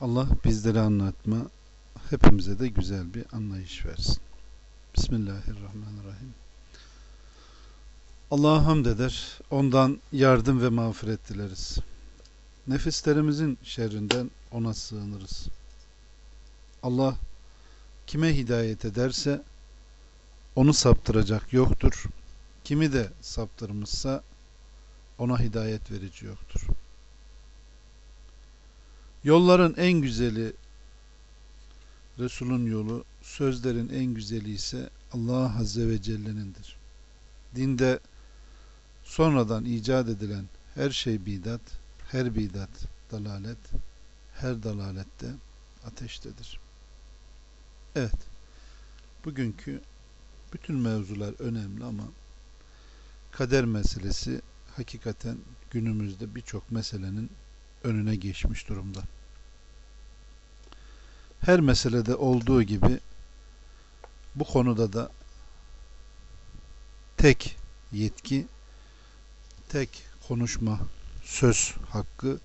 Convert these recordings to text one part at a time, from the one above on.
Allah bizlere anlatma, hepimize de güzel bir anlayış versin. Bismillahirrahmanirrahim. Allah'a hamd eder, ondan yardım ve mağfiret dileriz. Nefislerimizin şerrinden ona sığınırız. Allah kime hidayet ederse onu saptıracak yoktur. Kimi de saptırmışsa ona hidayet verici yoktur. Yolların en güzeli Resul'ün yolu, sözlerin en güzeli ise Allah Azze ve Celle'nindir. Dinde sonradan icat edilen her şey bidat, her bidat dalalet, her dalalette ateştedir. Evet, bugünkü bütün mevzular önemli ama kader meselesi hakikaten günümüzde birçok meselenin önüne geçmiş durumda. Her meselede olduğu gibi bu konuda da tek yetki, tek konuşma, söz hakkı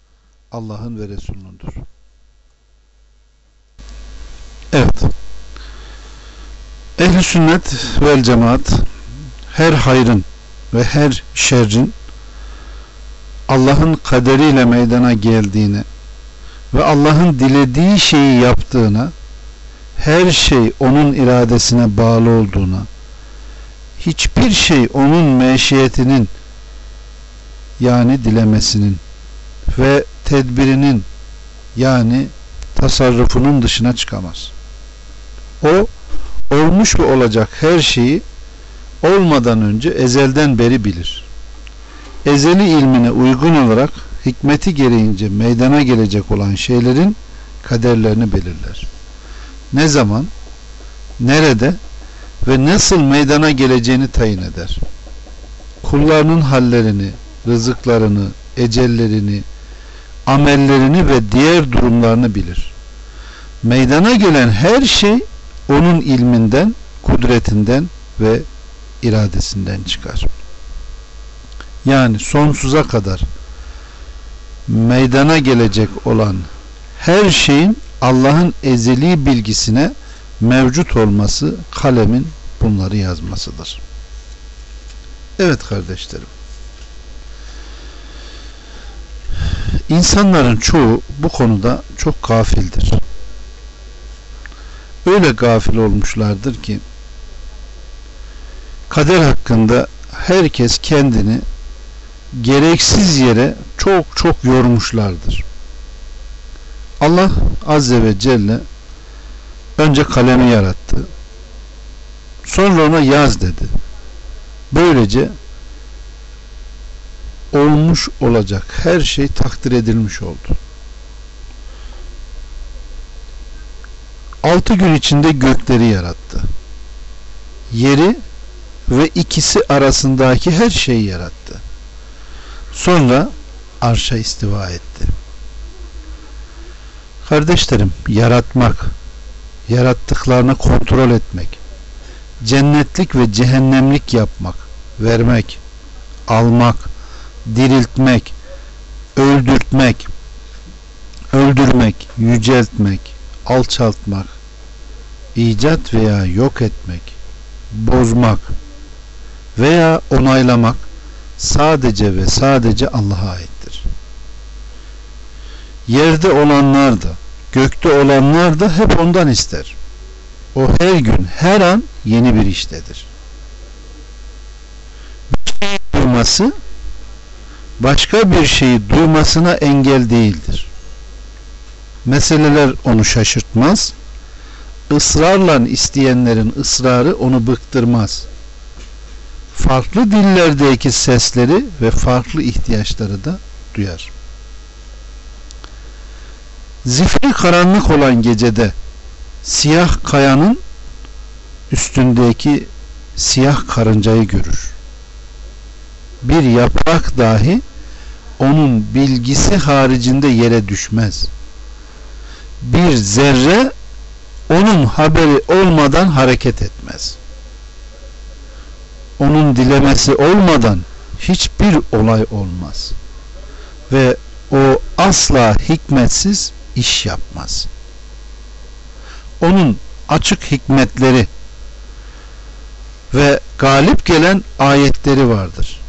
Allah'ın ve Resulünündür. Evet. Ehli sünnet vel cemaat her hayrın ve her şerrin Allah'ın kaderiyle meydana geldiğini ve Allah'ın dilediği şeyi yaptığına, her şey onun iradesine bağlı olduğuna, hiçbir şey onun meşiyetinin yani dilemesinin ve tedbirinin yani tasarrufunun dışına çıkamaz. O olmuş ve olacak her şeyi olmadan önce ezelden beri bilir ezeli ilmine uygun olarak hikmeti gereğince meydana gelecek olan şeylerin kaderlerini belirler. Ne zaman, nerede ve nasıl meydana geleceğini tayin eder. Kullarının hallerini, rızıklarını, ecellerini, amellerini ve diğer durumlarını bilir. Meydana gelen her şey onun ilminden, kudretinden ve iradesinden çıkar yani sonsuza kadar meydana gelecek olan her şeyin Allah'ın ezeli bilgisine mevcut olması kalemin bunları yazmasıdır. Evet kardeşlerim. İnsanların çoğu bu konuda çok gafildir. Öyle gafil olmuşlardır ki kader hakkında herkes kendini gereksiz yere çok çok yormuşlardır. Allah Azze ve Celle önce kalemi yarattı. Sonra ona yaz dedi. Böylece olmuş olacak her şey takdir edilmiş oldu. Altı gün içinde gökleri yarattı. Yeri ve ikisi arasındaki her şeyi yarattı. Sonra arşa istiva etti. Kardeşlerim, yaratmak, yarattıklarını kontrol etmek, cennetlik ve cehennemlik yapmak, vermek, almak, diriltmek, öldürtmek, öldürmek, yüceltmek, alçaltmak, icat veya yok etmek, bozmak veya onaylamak sadece ve sadece Allah'a aittir. Yerde olanlar da, gökte olanlar da hep ondan ister. O her gün, her an yeni bir iştedir. Bir şeyi duyması, başka bir şeyi duymasına engel değildir. Meseleler onu şaşırtmaz, ısrarla isteyenlerin ısrarı onu bıktırmaz farklı dillerdeki sesleri ve farklı ihtiyaçları da duyar. Zifiri karanlık olan gecede siyah kayanın üstündeki siyah karıncayı görür. Bir yaprak dahi onun bilgisi haricinde yere düşmez. Bir zerre onun haberi olmadan hareket etmez onun dilemesi olmadan hiçbir olay olmaz. Ve o asla hikmetsiz iş yapmaz. Onun açık hikmetleri ve galip gelen ayetleri vardır.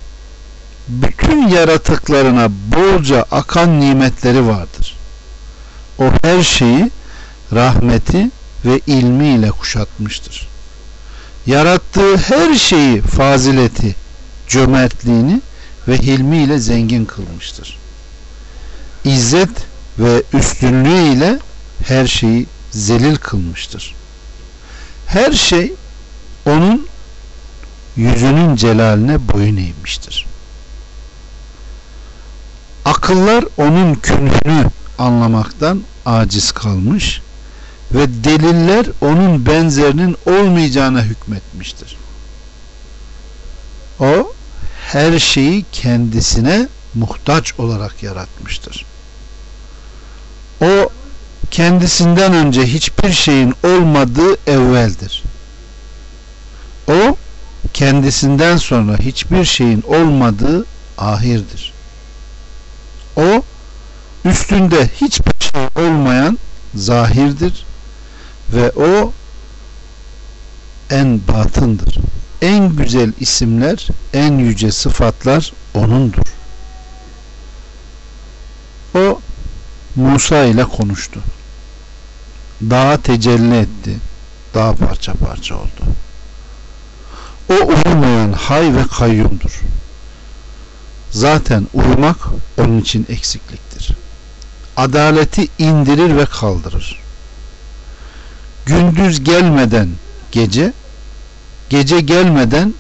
Bütün yaratıklarına bolca akan nimetleri vardır. O her şeyi rahmeti ve ilmiyle kuşatmıştır. Yarattığı her şeyi fazileti, cömertliğini ve hilmiyle zengin kılmıştır. İzzet ve üstünlüğü ile her şeyi zelil kılmıştır. Her şey onun yüzünün celaline boyun eğmiştir. Akıllar onun künhünü anlamaktan aciz kalmış ve deliller onun benzerinin olmayacağına hükmetmiştir. O her şeyi kendisine muhtaç olarak yaratmıştır. O kendisinden önce hiçbir şeyin olmadığı evveldir. O kendisinden sonra hiçbir şeyin olmadığı ahirdir. O üstünde hiçbir şey olmayan zahirdir ve o en batındır. En güzel isimler, en yüce sıfatlar O'nundur. O Musa ile konuştu. Dağa tecelli etti. Dağ parça parça oldu. O uyumayan hay ve kayyumdur. Zaten uyumak onun için eksikliktir. Adaleti indirir ve kaldırır. Gündüz gelmeden gece, gece gelmeden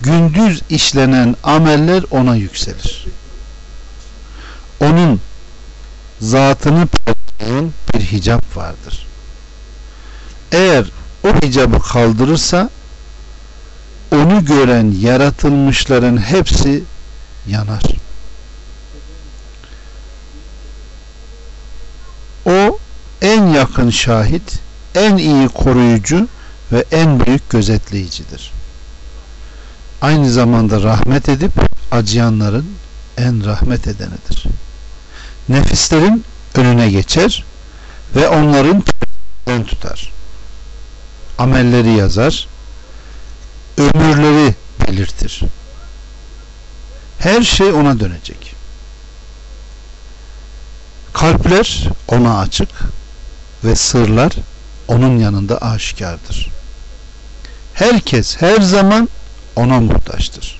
gündüz işlenen ameller ona yükselir. Onun zatını paylaşan bir hicap vardır. Eğer o hicabı kaldırırsa onu gören yaratılmışların hepsi yanar. O en yakın şahit, en iyi koruyucu ve en büyük gözetleyicidir. Aynı zamanda rahmet edip acıyanların en rahmet edenidir. Nefislerin önüne geçer ve onların tutar. Amelleri yazar, ömürleri belirtir. Her şey ona dönecek. Kalpler ona açık ve sırlar onun yanında aşikardır. Herkes her zaman ona muhtaçtır.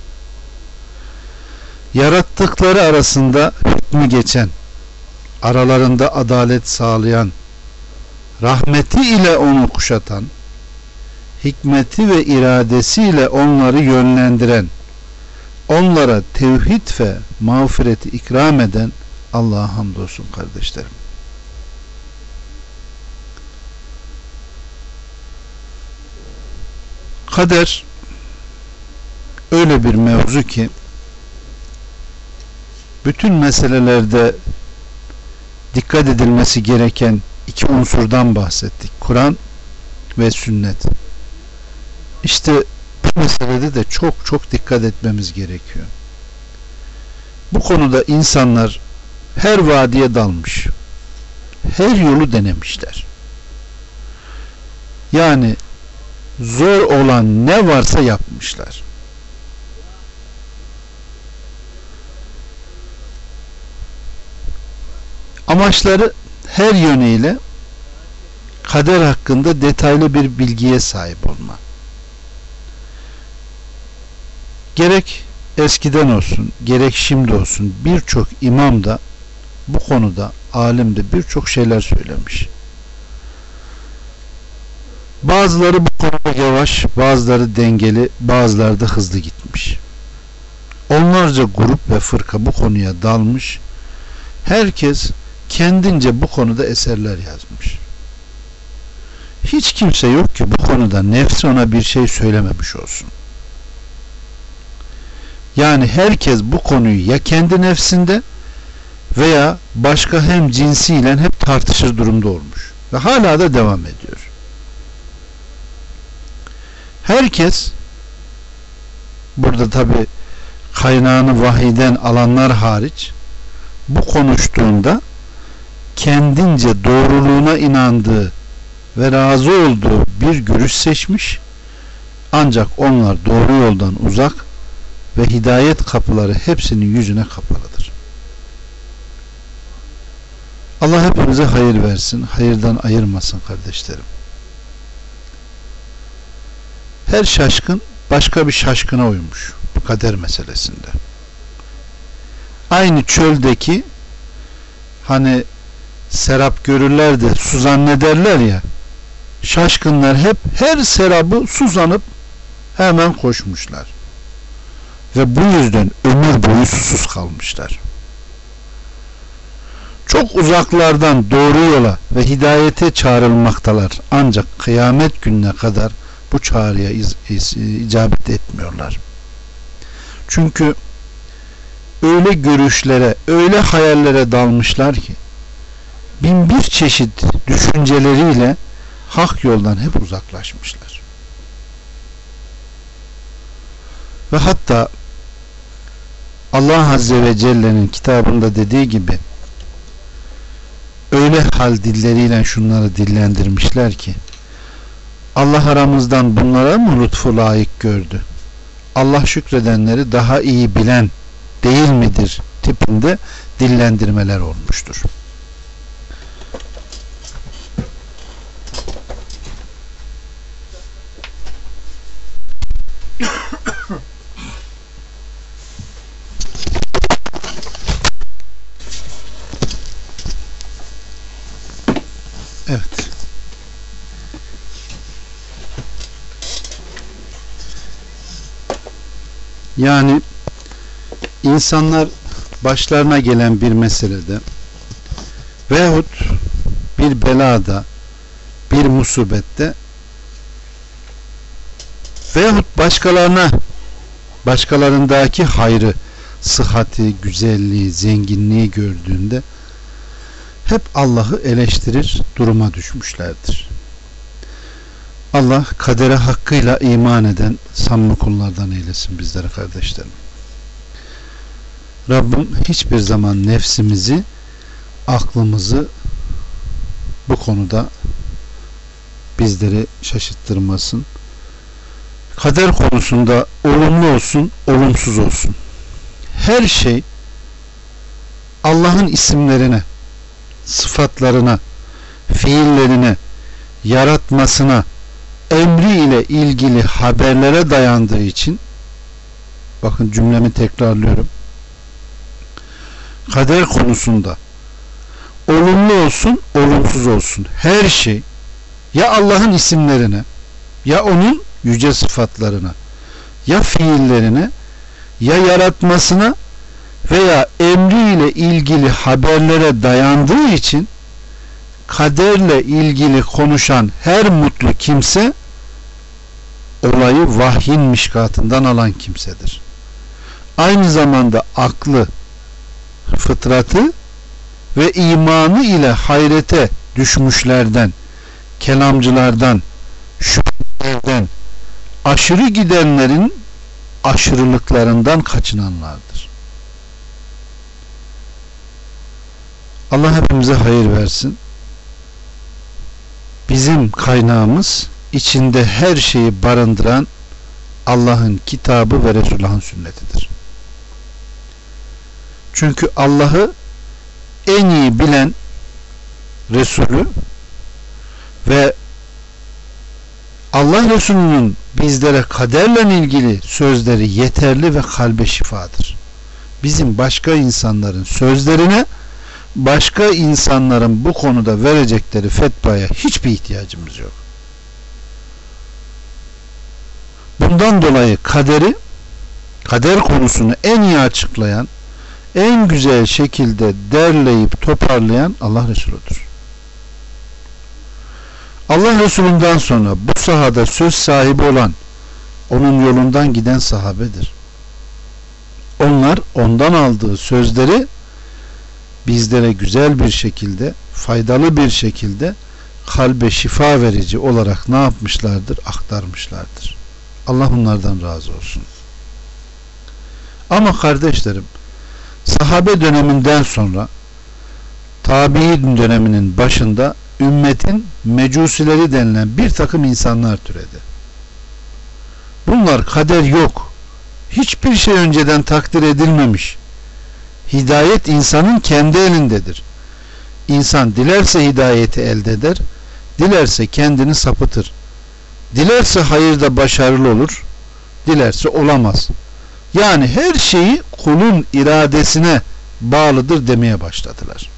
Yarattıkları arasında hükmü geçen, aralarında adalet sağlayan, rahmeti ile onu kuşatan, hikmeti ve iradesiyle onları yönlendiren, onlara tevhid ve mağfireti ikram eden Allah'a hamdolsun kardeşlerim. Kader öyle bir mevzu ki bütün meselelerde dikkat edilmesi gereken iki unsurdan bahsettik. Kur'an ve sünnet. İşte bu meselede de çok çok dikkat etmemiz gerekiyor. Bu konuda insanlar her vadiye dalmış. Her yolu denemişler. Yani zor olan ne varsa yapmışlar. Amaçları her yönüyle kader hakkında detaylı bir bilgiye sahip olma. Gerek eskiden olsun, gerek şimdi olsun birçok imam da bu konuda alim de birçok şeyler söylemiş. Bazıları bu konuda yavaş, bazıları dengeli, bazıları da hızlı gitmiş. Onlarca grup ve fırka bu konuya dalmış. Herkes kendince bu konuda eserler yazmış. Hiç kimse yok ki bu konuda nefsi ona bir şey söylememiş olsun. Yani herkes bu konuyu ya kendi nefsinde veya başka hem cinsiyle hep tartışır durumda olmuş. Ve hala da devam ediyor. Herkes burada tabi kaynağını vahiden alanlar hariç bu konuştuğunda kendince doğruluğuna inandığı ve razı olduğu bir görüş seçmiş ancak onlar doğru yoldan uzak ve hidayet kapıları hepsinin yüzüne kapalıdır. Allah hepimize hayır versin, hayırdan ayırmasın kardeşlerim. Her şaşkın başka bir şaşkına uymuş bu kader meselesinde. Aynı çöldeki hani serap görürler de su zannederler ya şaşkınlar hep her serabı suzanıp hemen koşmuşlar. Ve bu yüzden ömür boyu susuz kalmışlar. Çok uzaklardan doğru yola ve hidayete çağrılmaktalar. Ancak kıyamet gününe kadar bu çağrıya icabet etmiyorlar. Çünkü öyle görüşlere, öyle hayallere dalmışlar ki bin bir çeşit düşünceleriyle hak yoldan hep uzaklaşmışlar. Ve hatta Allah Azze ve Celle'nin kitabında dediği gibi öyle hal dilleriyle şunları dillendirmişler ki Allah aramızdan bunlara mı lütfu layık gördü? Allah şükredenleri daha iyi bilen değil midir tipinde dillendirmeler olmuştur. Yani insanlar başlarına gelen bir meselede veyahut bir belada bir musibette veyahut başkalarına başkalarındaki hayrı sıhhati, güzelliği, zenginliği gördüğünde hep Allah'ı eleştirir duruma düşmüşlerdir. Allah kadere hakkıyla iman eden samimi kullardan eylesin bizlere kardeşlerim. Rabbim hiçbir zaman nefsimizi, aklımızı bu konuda bizleri şaşırttırmasın. Kader konusunda olumlu olsun, olumsuz olsun. Her şey Allah'ın isimlerine, sıfatlarına, fiillerine, yaratmasına, emri ile ilgili haberlere dayandığı için bakın cümlemi tekrarlıyorum. Kader konusunda olumlu olsun, olumsuz olsun. Her şey ya Allah'ın isimlerine ya onun yüce sıfatlarına ya fiillerine ya yaratmasına veya emriyle ilgili haberlere dayandığı için kaderle ilgili konuşan her mutlu kimse olayı vahyin mişkatından alan kimsedir. Aynı zamanda aklı, fıtratı ve imanı ile hayrete düşmüşlerden, kelamcılardan, şüphelerden, aşırı gidenlerin aşırılıklarından kaçınanlardır. Allah hepimize hayır versin. Bizim kaynağımız içinde her şeyi barındıran Allah'ın kitabı ve Resulullah'ın sünnetidir. Çünkü Allah'ı en iyi bilen Resulü ve Allah Resulü'nün bizlere kaderle ilgili sözleri yeterli ve kalbe şifadır. Bizim başka insanların sözlerine başka insanların bu konuda verecekleri fetvaya hiçbir ihtiyacımız yok. Bundan dolayı kaderi kader konusunu en iyi açıklayan en güzel şekilde derleyip toparlayan Allah Resuludur. Allah Resulünden sonra bu sahada söz sahibi olan onun yolundan giden sahabedir. Onlar ondan aldığı sözleri bizlere güzel bir şekilde, faydalı bir şekilde kalbe şifa verici olarak ne yapmışlardır? Aktarmışlardır. Allah onlardan razı olsun. Ama kardeşlerim, sahabe döneminden sonra tabi'in döneminin başında ümmetin mecusileri denilen bir takım insanlar türedi. Bunlar kader yok. Hiçbir şey önceden takdir edilmemiş. Hidayet insanın kendi elindedir. İnsan dilerse hidayeti elde eder, dilerse kendini sapıtır. Dilerse hayırda başarılı olur, dilerse olamaz. Yani her şeyi kulun iradesine bağlıdır demeye başladılar.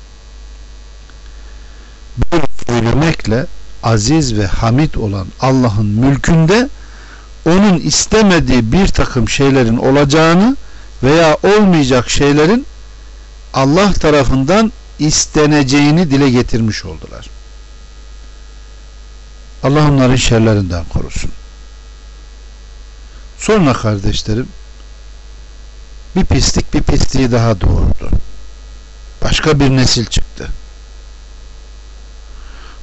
Böyle söylemekle aziz ve hamid olan Allah'ın mülkünde onun istemediği bir takım şeylerin olacağını veya olmayacak şeylerin Allah tarafından isteneceğini dile getirmiş oldular. Allah onların şerlerinden korusun. Sonra kardeşlerim bir pislik bir pisliği daha doğurdu. Başka bir nesil çıktı.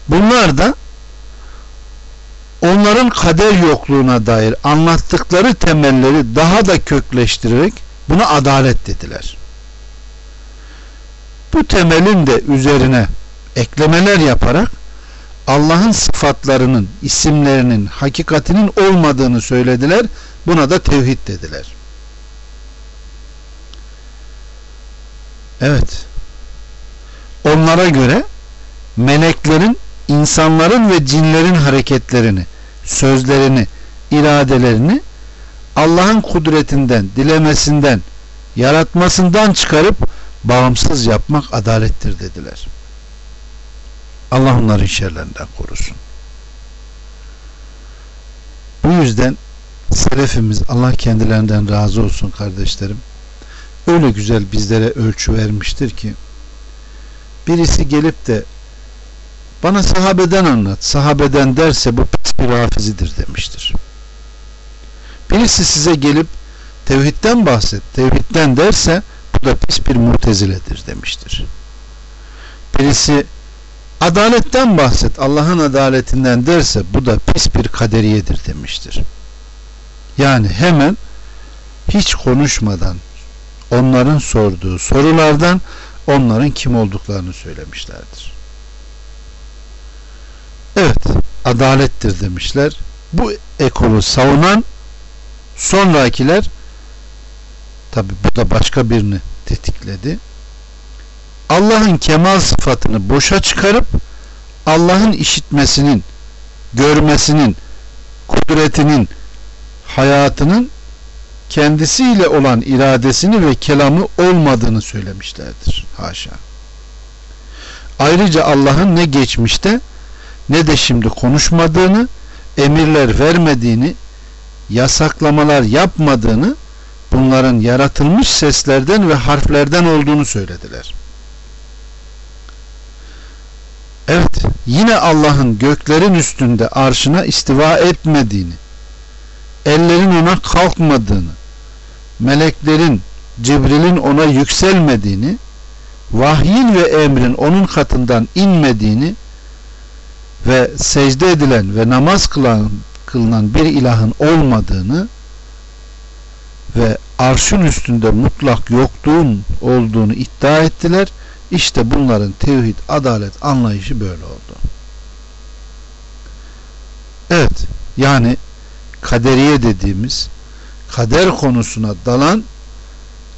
Bunlar da onların kader yokluğuna dair anlattıkları temelleri daha da kökleştirerek buna adalet dediler. Bu temelin de üzerine eklemeler yaparak Allah'ın sıfatlarının, isimlerinin, hakikatinin olmadığını söylediler. Buna da tevhid dediler. Evet. Onlara göre meleklerin insanların ve cinlerin hareketlerini, sözlerini, iradelerini Allah'ın kudretinden, dilemesinden, yaratmasından çıkarıp bağımsız yapmak adalettir dediler. Allah onların şerlerinden korusun. Bu yüzden selefimiz Allah kendilerinden razı olsun kardeşlerim. Öyle güzel bizlere ölçü vermiştir ki birisi gelip de bana sahabeden anlat. Sahabeden derse bu pis bir hafizidir demiştir. Birisi size gelip tevhidden bahset. Tevhidden derse bu da pis bir muteziledir demiştir. Birisi adaletten bahset. Allah'ın adaletinden derse bu da pis bir kaderiyedir demiştir. Yani hemen hiç konuşmadan onların sorduğu sorulardan onların kim olduklarını söylemişlerdir. Evet, adalettir demişler. Bu ekolu savunan sonrakiler tabi bu da başka birini tetikledi. Allah'ın kemal sıfatını boşa çıkarıp Allah'ın işitmesinin, görmesinin, kudretinin, hayatının kendisiyle olan iradesini ve kelamı olmadığını söylemişlerdir. Haşa. Ayrıca Allah'ın ne geçmişte ne de şimdi konuşmadığını, emirler vermediğini, yasaklamalar yapmadığını, bunların yaratılmış seslerden ve harflerden olduğunu söylediler. Evet, yine Allah'ın göklerin üstünde arşına istiva etmediğini, ellerin ona kalkmadığını, meleklerin, Cibril'in ona yükselmediğini, vahyin ve emrin onun katından inmediğini ve secde edilen ve namaz kılan, kılınan bir ilahın olmadığını ve arşın üstünde mutlak yokluğun olduğunu iddia ettiler. İşte bunların tevhid, adalet anlayışı böyle oldu. Evet, yani kaderiye dediğimiz kader konusuna dalan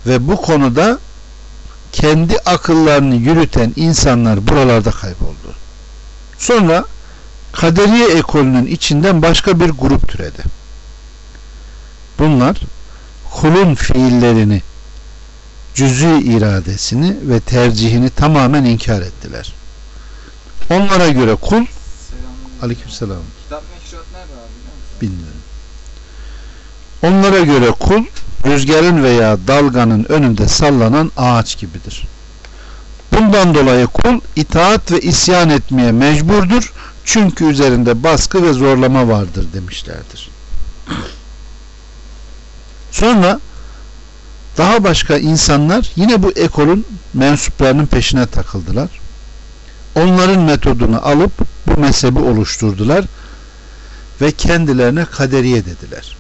ve bu konuda kendi akıllarını yürüten insanlar buralarda kayboldu. Sonra kaderiye ekolünün içinden başka bir grup türedi. Bunlar kulun fiillerini cüz'i iradesini ve tercihini tamamen inkar ettiler. Onlara göre kul Aleykümselam. Kitap Bilmiyorum. Onlara göre kul rüzgarın veya dalganın önünde sallanan ağaç gibidir. Bundan dolayı kul itaat ve isyan etmeye mecburdur. Çünkü üzerinde baskı ve zorlama vardır demişlerdir. Sonra daha başka insanlar yine bu ekolun mensuplarının peşine takıldılar. Onların metodunu alıp bu mezhebi oluşturdular ve kendilerine kaderiye dediler.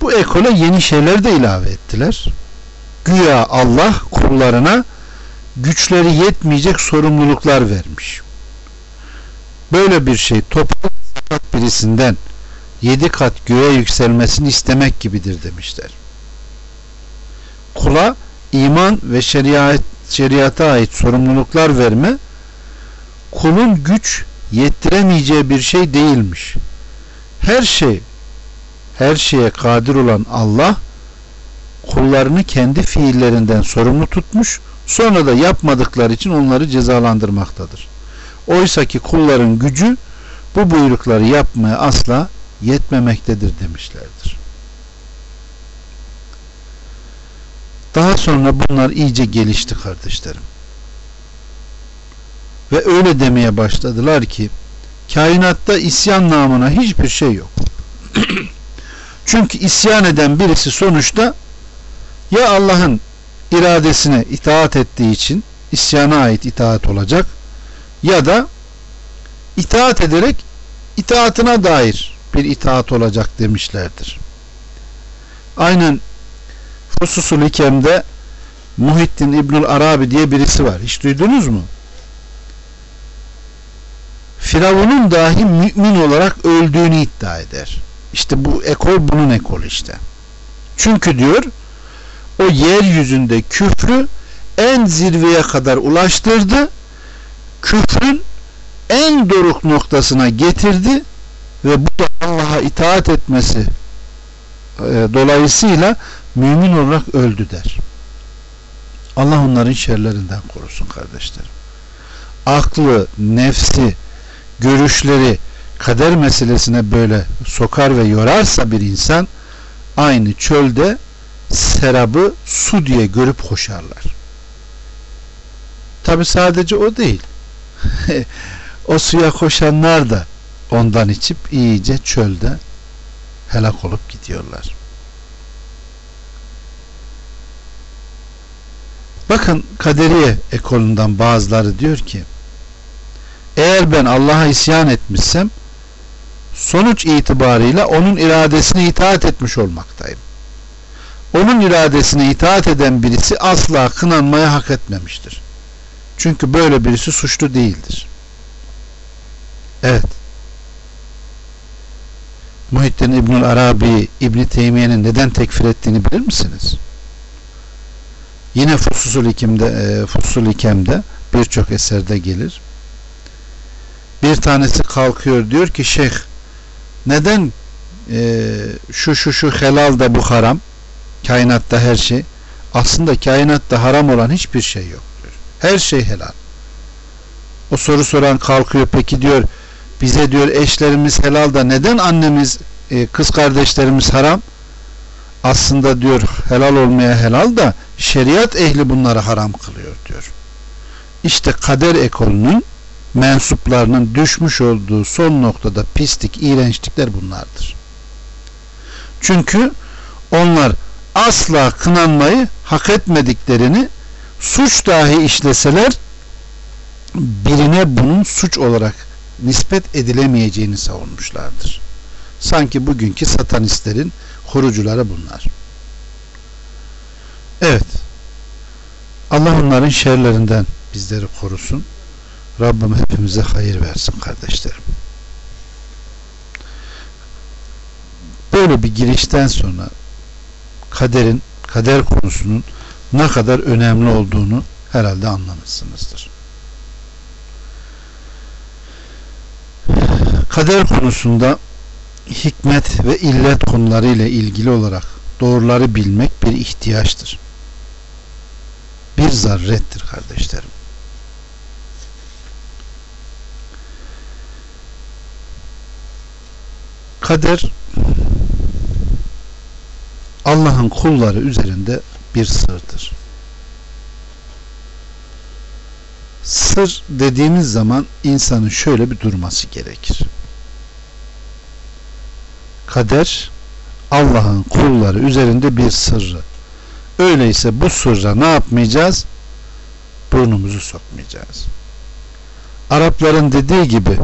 Bu ekole yeni şeyler de ilave ettiler. Güya Allah kullarına güçleri yetmeyecek sorumluluklar vermiş. Böyle bir şey toprak birisinden yedi kat göğe yükselmesini istemek gibidir demişler. Kula iman ve şeriat, şeriata ait sorumluluklar verme kulun güç yettiremeyeceği bir şey değilmiş. Her şey her şeye kadir olan Allah kullarını kendi fiillerinden sorumlu tutmuş sonra da yapmadıkları için onları cezalandırmaktadır. Oysa ki kulların gücü bu buyrukları yapmaya asla yetmemektedir demişlerdir. Daha sonra bunlar iyice gelişti kardeşlerim. Ve öyle demeye başladılar ki kainatta isyan namına hiçbir şey yok. Çünkü isyan eden birisi sonuçta ya Allah'ın iradesine itaat ettiği için isyana ait itaat olacak ya da itaat ederek itaatına dair bir itaat olacak demişlerdir. Aynen Fususul Hikem'de Muhittin İbnül Arabi diye birisi var. Hiç duydunuz mu? Firavun'un dahi mümin olarak öldüğünü iddia eder. İşte bu ekol bunun ekolü işte. Çünkü diyor o yeryüzünde küfrü en zirveye kadar ulaştırdı. Küfrün en doruk noktasına getirdi ve bu da Allah'a itaat etmesi e, dolayısıyla mümin olarak öldü der. Allah onların şerlerinden korusun kardeşlerim. Aklı, nefsi, görüşleri kader meselesine böyle sokar ve yorarsa bir insan aynı çölde serabı su diye görüp koşarlar. Tabi sadece o değil. o suya koşanlar da ondan içip iyice çölde helak olup gidiyorlar. Bakın kaderiye ekolundan bazıları diyor ki eğer ben Allah'a isyan etmişsem sonuç itibarıyla onun iradesine itaat etmiş olmaktayım. Onun iradesine itaat eden birisi asla kınanmaya hak etmemiştir. Çünkü böyle birisi suçlu değildir. Evet. Muhittin İbnül Arabi İbni Teymiye'nin neden tekfir ettiğini bilir misiniz? Yine Fususul Hikim'de, e, Fususul Hikem'de birçok eserde gelir. Bir tanesi kalkıyor diyor ki şeyh neden e, şu şu şu helal da bu haram kainatta her şey aslında kainatta haram olan hiçbir şey yok diyor. Her şey helal. O soru soran kalkıyor peki diyor bize diyor eşlerimiz helal da neden annemiz e, kız kardeşlerimiz haram? Aslında diyor helal olmaya helal da şeriat ehli bunları haram kılıyor diyor. İşte kader ekolünün mensuplarının düşmüş olduğu son noktada pislik, iğrençlikler bunlardır. Çünkü onlar asla kınanmayı hak etmediklerini suç dahi işleseler birine bunun suç olarak nispet edilemeyeceğini savunmuşlardır. Sanki bugünkü satanistlerin kurucuları bunlar. Evet. Allah onların şerlerinden bizleri korusun. Rabbim hepimize hayır versin kardeşlerim. Böyle bir girişten sonra kaderin, kader konusunun ne kadar önemli olduğunu herhalde anlamışsınızdır. Kader konusunda hikmet ve illet konuları ile ilgili olarak doğruları bilmek bir ihtiyaçtır. Bir zarrettir kardeşlerim. Kader Allah'ın kulları üzerinde bir sırdır. Sır dediğimiz zaman insanın şöyle bir durması gerekir. Kader Allah'ın kulları üzerinde bir sırrı. Öyleyse bu sırra ne yapmayacağız? Burnumuzu sokmayacağız. Arapların dediği gibi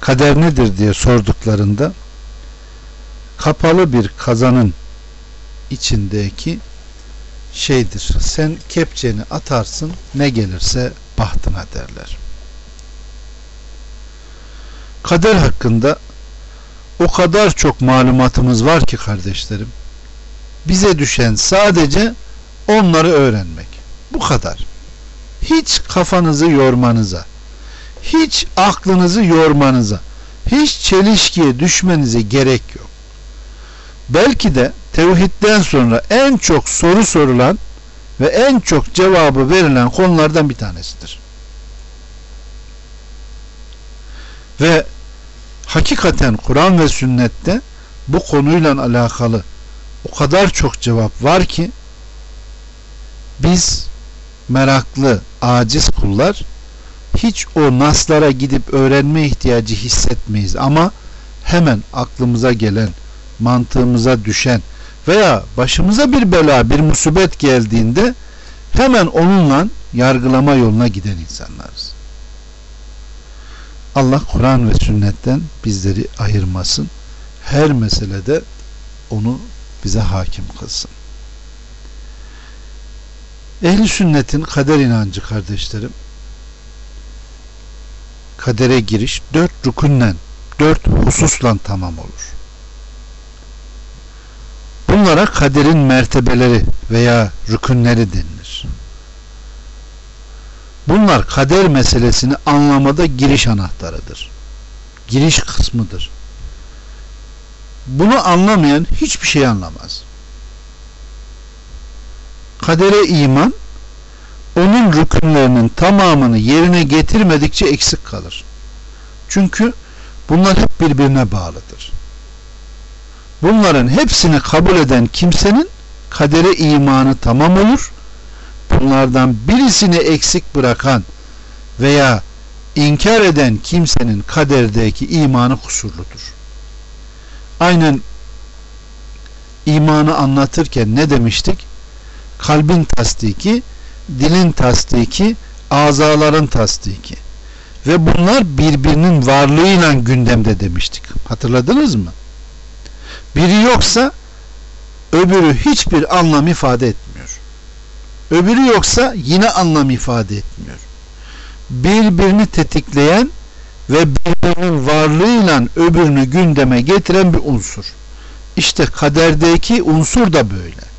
kader nedir diye sorduklarında kapalı bir kazanın içindeki şeydir. Sen kepçeni atarsın ne gelirse bahtına derler. Kader hakkında o kadar çok malumatımız var ki kardeşlerim. Bize düşen sadece onları öğrenmek. Bu kadar. Hiç kafanızı yormanıza, hiç aklınızı yormanıza, hiç çelişkiye düşmenize gerek yok. Belki de tevhidden sonra en çok soru sorulan ve en çok cevabı verilen konulardan bir tanesidir. Ve hakikaten Kur'an ve sünnette bu konuyla alakalı o kadar çok cevap var ki biz meraklı, aciz kullar hiç o naslara gidip öğrenme ihtiyacı hissetmeyiz ama hemen aklımıza gelen, mantığımıza düşen veya başımıza bir bela, bir musibet geldiğinde hemen onunla yargılama yoluna giden insanlarız. Allah Kur'an ve sünnetten bizleri ayırmasın. Her meselede onu bize hakim kılsın. Ehli sünnetin kader inancı kardeşlerim kadere giriş dört rükünden dört hususla tamam olur. Bunlara kaderin mertebeleri veya rükünleri denilir. Bunlar kader meselesini anlamada giriş anahtarıdır. Giriş kısmıdır. Bunu anlamayan hiçbir şey anlamaz. Kadere iman onun rükünlerinin tamamını yerine getirmedikçe eksik kalır. Çünkü bunlar hep birbirine bağlıdır. Bunların hepsini kabul eden kimsenin kadere imanı tamam olur. Bunlardan birisini eksik bırakan veya inkar eden kimsenin kaderdeki imanı kusurludur. Aynen imanı anlatırken ne demiştik? Kalbin tasdiki, dilin tasdiki, azaların tasdiki. Ve bunlar birbirinin varlığıyla gündemde demiştik. Hatırladınız mı? Biri yoksa öbürü hiçbir anlam ifade etmiyor. Öbürü yoksa yine anlam ifade etmiyor. Birbirini tetikleyen ve birbirinin varlığıyla öbürünü gündeme getiren bir unsur. İşte kaderdeki unsur da böyle.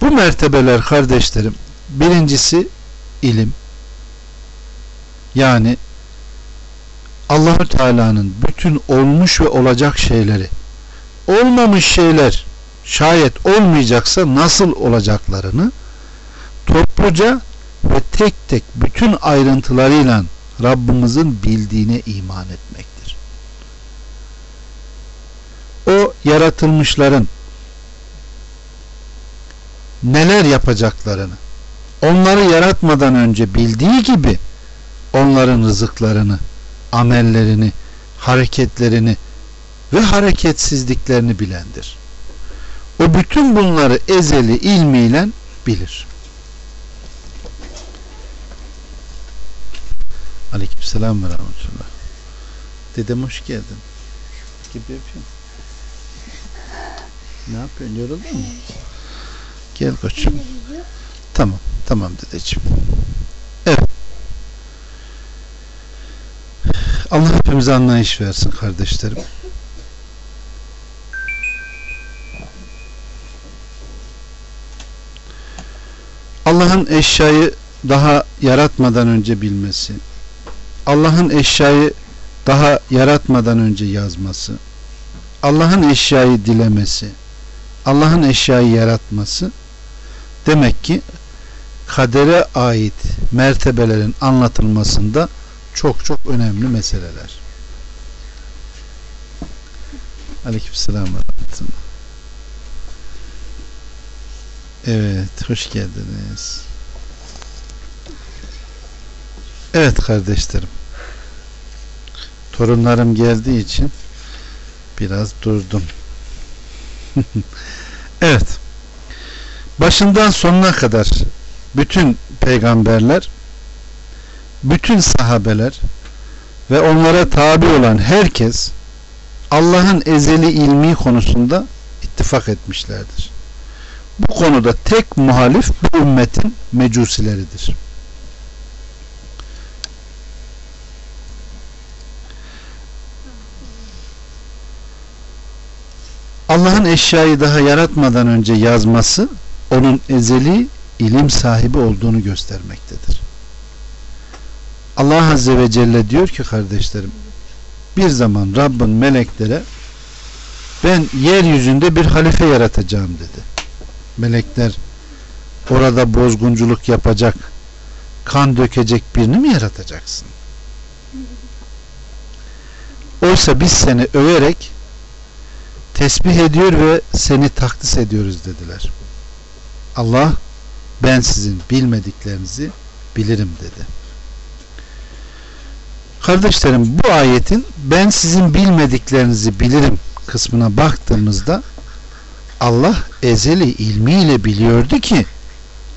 Bu mertebeler kardeşlerim birincisi ilim yani Allahü Teala'nın bütün olmuş ve olacak şeyleri olmamış şeyler şayet olmayacaksa nasıl olacaklarını topluca ve tek tek bütün ayrıntılarıyla Rabbimizin bildiğine iman etmektir. O yaratılmışların neler yapacaklarını onları yaratmadan önce bildiği gibi onların rızıklarını, amellerini, hareketlerini ve hareketsizliklerini bilendir. O bütün bunları ezeli ilmiyle bilir. Aleykümselam ve rahmetullah. Dedem hoş geldin. Gibi yapayım. Ne yapıyorsun? Yoruldun mu? Gel koçum. Tamam. Tamam dedeciğim. Evet. Allah hepimize anlayış versin kardeşlerim. Allah'ın eşyayı daha yaratmadan önce bilmesi, Allah'ın eşyayı daha yaratmadan önce yazması, Allah'ın eşyayı dilemesi, Allah'ın eşyayı yaratması. Demek ki kadere ait mertebelerin anlatılmasında çok çok önemli meseleler. Aleykümselam ve Evet, hoş geldiniz. Evet kardeşlerim. Torunlarım geldiği için biraz durdum. evet. Başından sonuna kadar bütün peygamberler, bütün sahabeler ve onlara tabi olan herkes Allah'ın ezeli ilmi konusunda ittifak etmişlerdir. Bu konuda tek muhalif bu ümmetin mecusileridir. Allah'ın eşyayı daha yaratmadan önce yazması onun ezeli ilim sahibi olduğunu göstermektedir. Allah Azze ve Celle diyor ki kardeşlerim bir zaman Rabbin meleklere ben yeryüzünde bir halife yaratacağım dedi. Melekler orada bozgunculuk yapacak, kan dökecek birini mi yaratacaksın? Oysa biz seni överek tesbih ediyor ve seni takdis ediyoruz dediler. Allah ben sizin bilmediklerinizi bilirim dedi. Kardeşlerim bu ayetin ben sizin bilmediklerinizi bilirim kısmına baktığımızda Allah ezeli ilmiyle biliyordu ki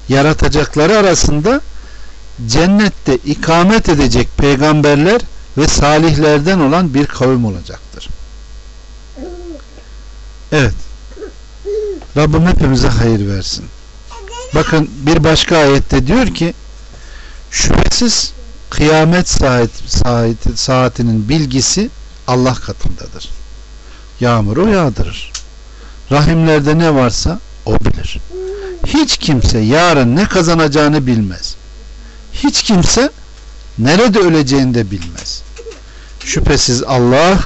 yaratacakları arasında cennette ikamet edecek peygamberler ve salihlerden olan bir kavim olacaktır. Evet. Rabbim hepimize hayır versin. Bakın bir başka ayette diyor ki şüphesiz kıyamet saat, saat, saatinin bilgisi Allah katındadır. Yağmuru yağdırır. Rahimlerde ne varsa o bilir. Hiç kimse yarın ne kazanacağını bilmez. Hiç kimse nerede öleceğini de bilmez. Şüphesiz Allah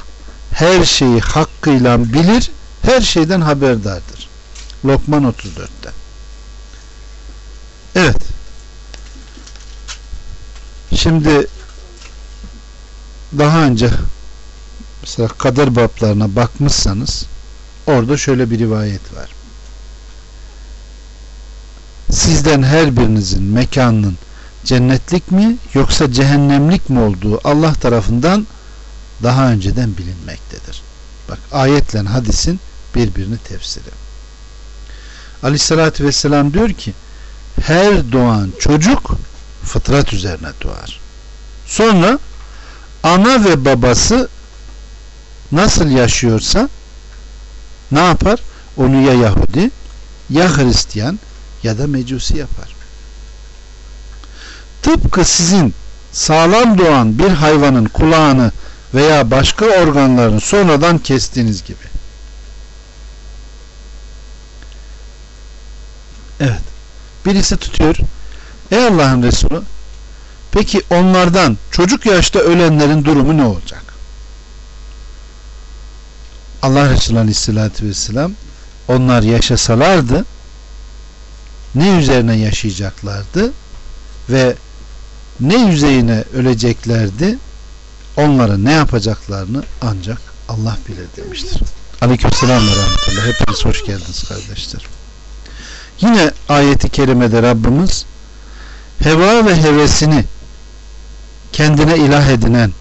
her şeyi hakkıyla bilir, her şeyden haberdardır. Lokman 34'te. Evet. Şimdi daha önce mesela kader bablarına bakmışsanız orada şöyle bir rivayet var. Sizden her birinizin mekanının cennetlik mi yoksa cehennemlik mi olduğu Allah tarafından daha önceden bilinmektedir. Bak ayetle hadisin birbirini tefsiri. Aleyhissalatü vesselam diyor ki her doğan çocuk fıtrat üzerine doğar. Sonra ana ve babası nasıl yaşıyorsa ne yapar? Onu ya Yahudi ya Hristiyan ya da Mecusi yapar. Tıpkı sizin sağlam doğan bir hayvanın kulağını veya başka organlarını sonradan kestiğiniz gibi. Evet. Birisi tutuyor. Ey Allah'ın Resulü peki onlardan çocuk yaşta ölenlerin durumu ne olacak? Allah Resulü Aleyhisselatü Vesselam onlar yaşasalardı ne üzerine yaşayacaklardı ve ne yüzeyine öleceklerdi onlara ne yapacaklarını ancak Allah bilir demiştir. Aleykümselam ve rahmetullah. Hepiniz hoş geldiniz kardeşler. Yine ayeti kerimede Rabbimiz heva ve hevesini kendine ilah edinen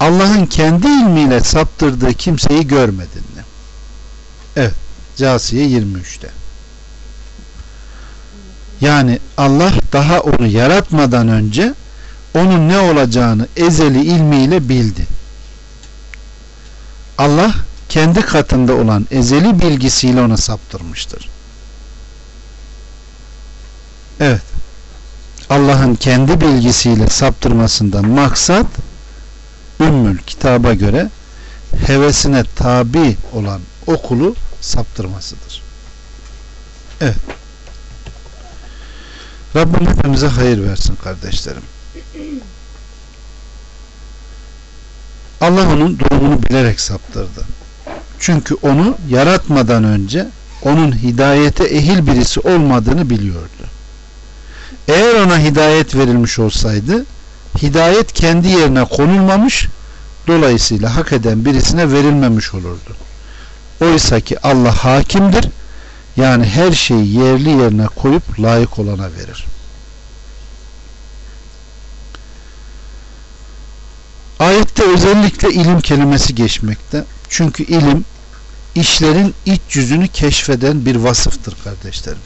Allah'ın kendi ilmiyle saptırdığı kimseyi görmedin mi? Evet. Casiye 23'te. Yani Allah daha onu yaratmadan önce onun ne olacağını ezeli ilmiyle bildi. Allah kendi katında olan ezeli bilgisiyle ona saptırmıştır. Evet. Allah'ın kendi bilgisiyle saptırmasından maksat Ümmül kitaba göre hevesine tabi olan okulu saptırmasıdır. Evet. Rabbim hepimize hayır versin kardeşlerim. Allah onun durumunu bilerek saptırdı. Çünkü onu yaratmadan önce onun hidayete ehil birisi olmadığını biliyordu. Eğer ona hidayet verilmiş olsaydı hidayet kendi yerine konulmamış dolayısıyla hak eden birisine verilmemiş olurdu. Oysa ki Allah hakimdir yani her şeyi yerli yerine koyup layık olana verir. Ayette özellikle ilim kelimesi geçmekte. Çünkü ilim işlerin iç yüzünü keşfeden bir vasıftır kardeşlerim.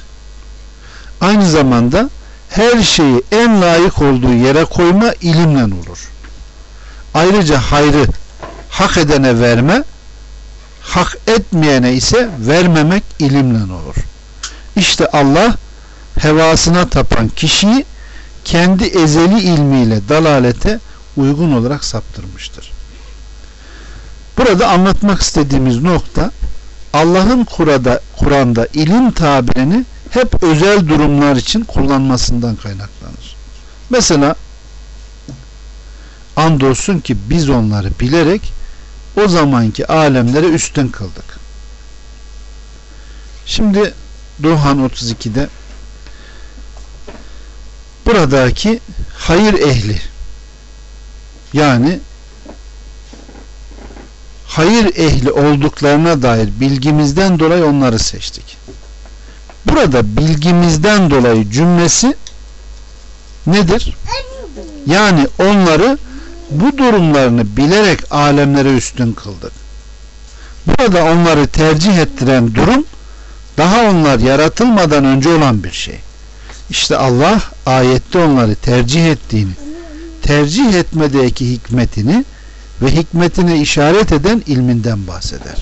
Aynı zamanda her şeyi en layık olduğu yere koyma ilimle olur. Ayrıca hayrı hak edene verme hak etmeyene ise vermemek ilimle olur. İşte Allah hevasına tapan kişiyi kendi ezeli ilmiyle dalalete uygun olarak saptırmıştır. Burada anlatmak istediğimiz nokta Allah'ın Kur'an'da ilim tabirini hep özel durumlar için kullanmasından kaynaklanır. Mesela andolsun ki biz onları bilerek o zamanki alemlere üstün kıldık. Şimdi Duhan 32'de buradaki hayır ehli yani hayır ehli olduklarına dair bilgimizden dolayı onları seçtik. Burada bilgimizden dolayı cümlesi nedir? Yani onları bu durumlarını bilerek alemlere üstün kıldık. Burada onları tercih ettiren durum daha onlar yaratılmadan önce olan bir şey. İşte Allah ayette onları tercih ettiğini, tercih etmedeki hikmetini ve hikmetine işaret eden ilminden bahseder.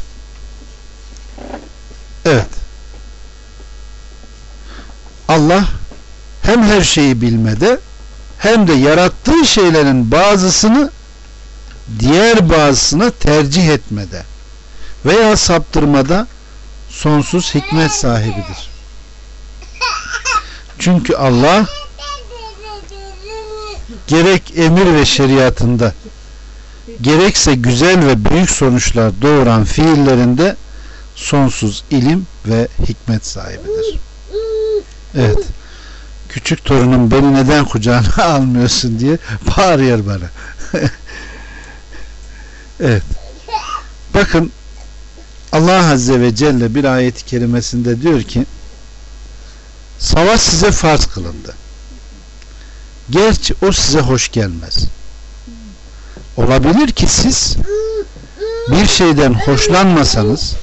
Evet. Allah hem her şeyi bilmede hem de yarattığı şeylerin bazısını diğer bazısına tercih etmede veya saptırmada sonsuz hikmet sahibidir. Çünkü Allah gerek emir ve şeriatında gerekse güzel ve büyük sonuçlar doğuran fiillerinde sonsuz ilim ve hikmet sahibidir. Evet. Küçük torunum beni neden kucağına almıyorsun diye bağırıyor bana. evet. Bakın Allah Azze ve Celle bir ayeti kerimesinde diyor ki savaş size farz kılındı. Gerçi o size hoş gelmez. Olabilir ki siz bir şeyden hoşlanmasanız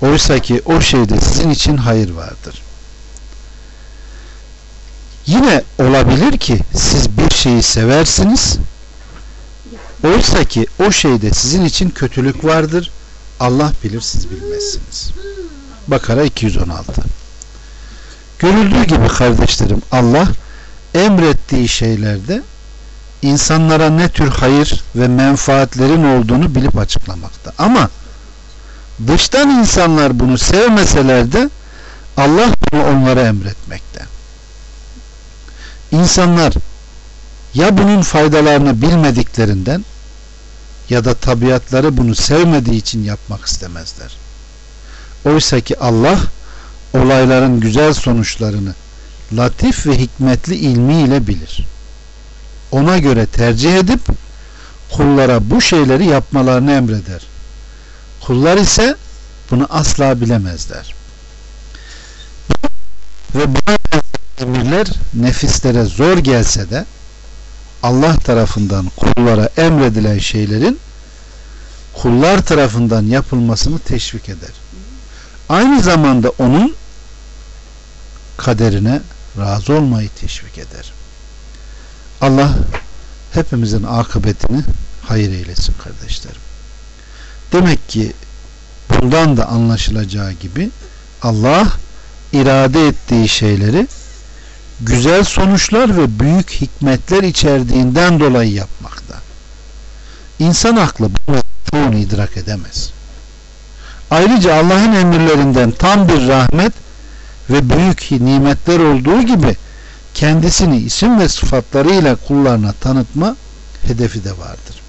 oysa ki o şeyde sizin için hayır vardır. Yine olabilir ki siz bir şeyi seversiniz oysa ki o şeyde sizin için kötülük vardır. Allah bilir siz bilmezsiniz. Bakara 216 Görüldüğü gibi kardeşlerim Allah emrettiği şeylerde insanlara ne tür hayır ve menfaatlerin olduğunu bilip açıklamakta. Ama dıştan insanlar bunu sevmeseler de Allah bunu onlara emretmekte. İnsanlar ya bunun faydalarını bilmediklerinden ya da tabiatları bunu sevmediği için yapmak istemezler. Oysa ki Allah olayların güzel sonuçlarını latif ve hikmetli ilmiyle bilir. Ona göre tercih edip kullara bu şeyleri yapmalarını emreder. Kullar ise bunu asla bilemezler. Ve bu emirler nefislere zor gelse de Allah tarafından kullara emredilen şeylerin kullar tarafından yapılmasını teşvik eder. Aynı zamanda onun kaderine razı olmayı teşvik eder. Allah hepimizin akıbetini hayır eylesin kardeşlerim. Demek ki bundan da anlaşılacağı gibi Allah irade ettiği şeyleri güzel sonuçlar ve büyük hikmetler içerdiğinden dolayı yapmakta. İnsan aklı bunu çoğunu idrak edemez. Ayrıca Allah'ın emirlerinden tam bir rahmet ve büyük nimetler olduğu gibi kendisini isim ve sıfatlarıyla kullarına tanıtma hedefi de vardır.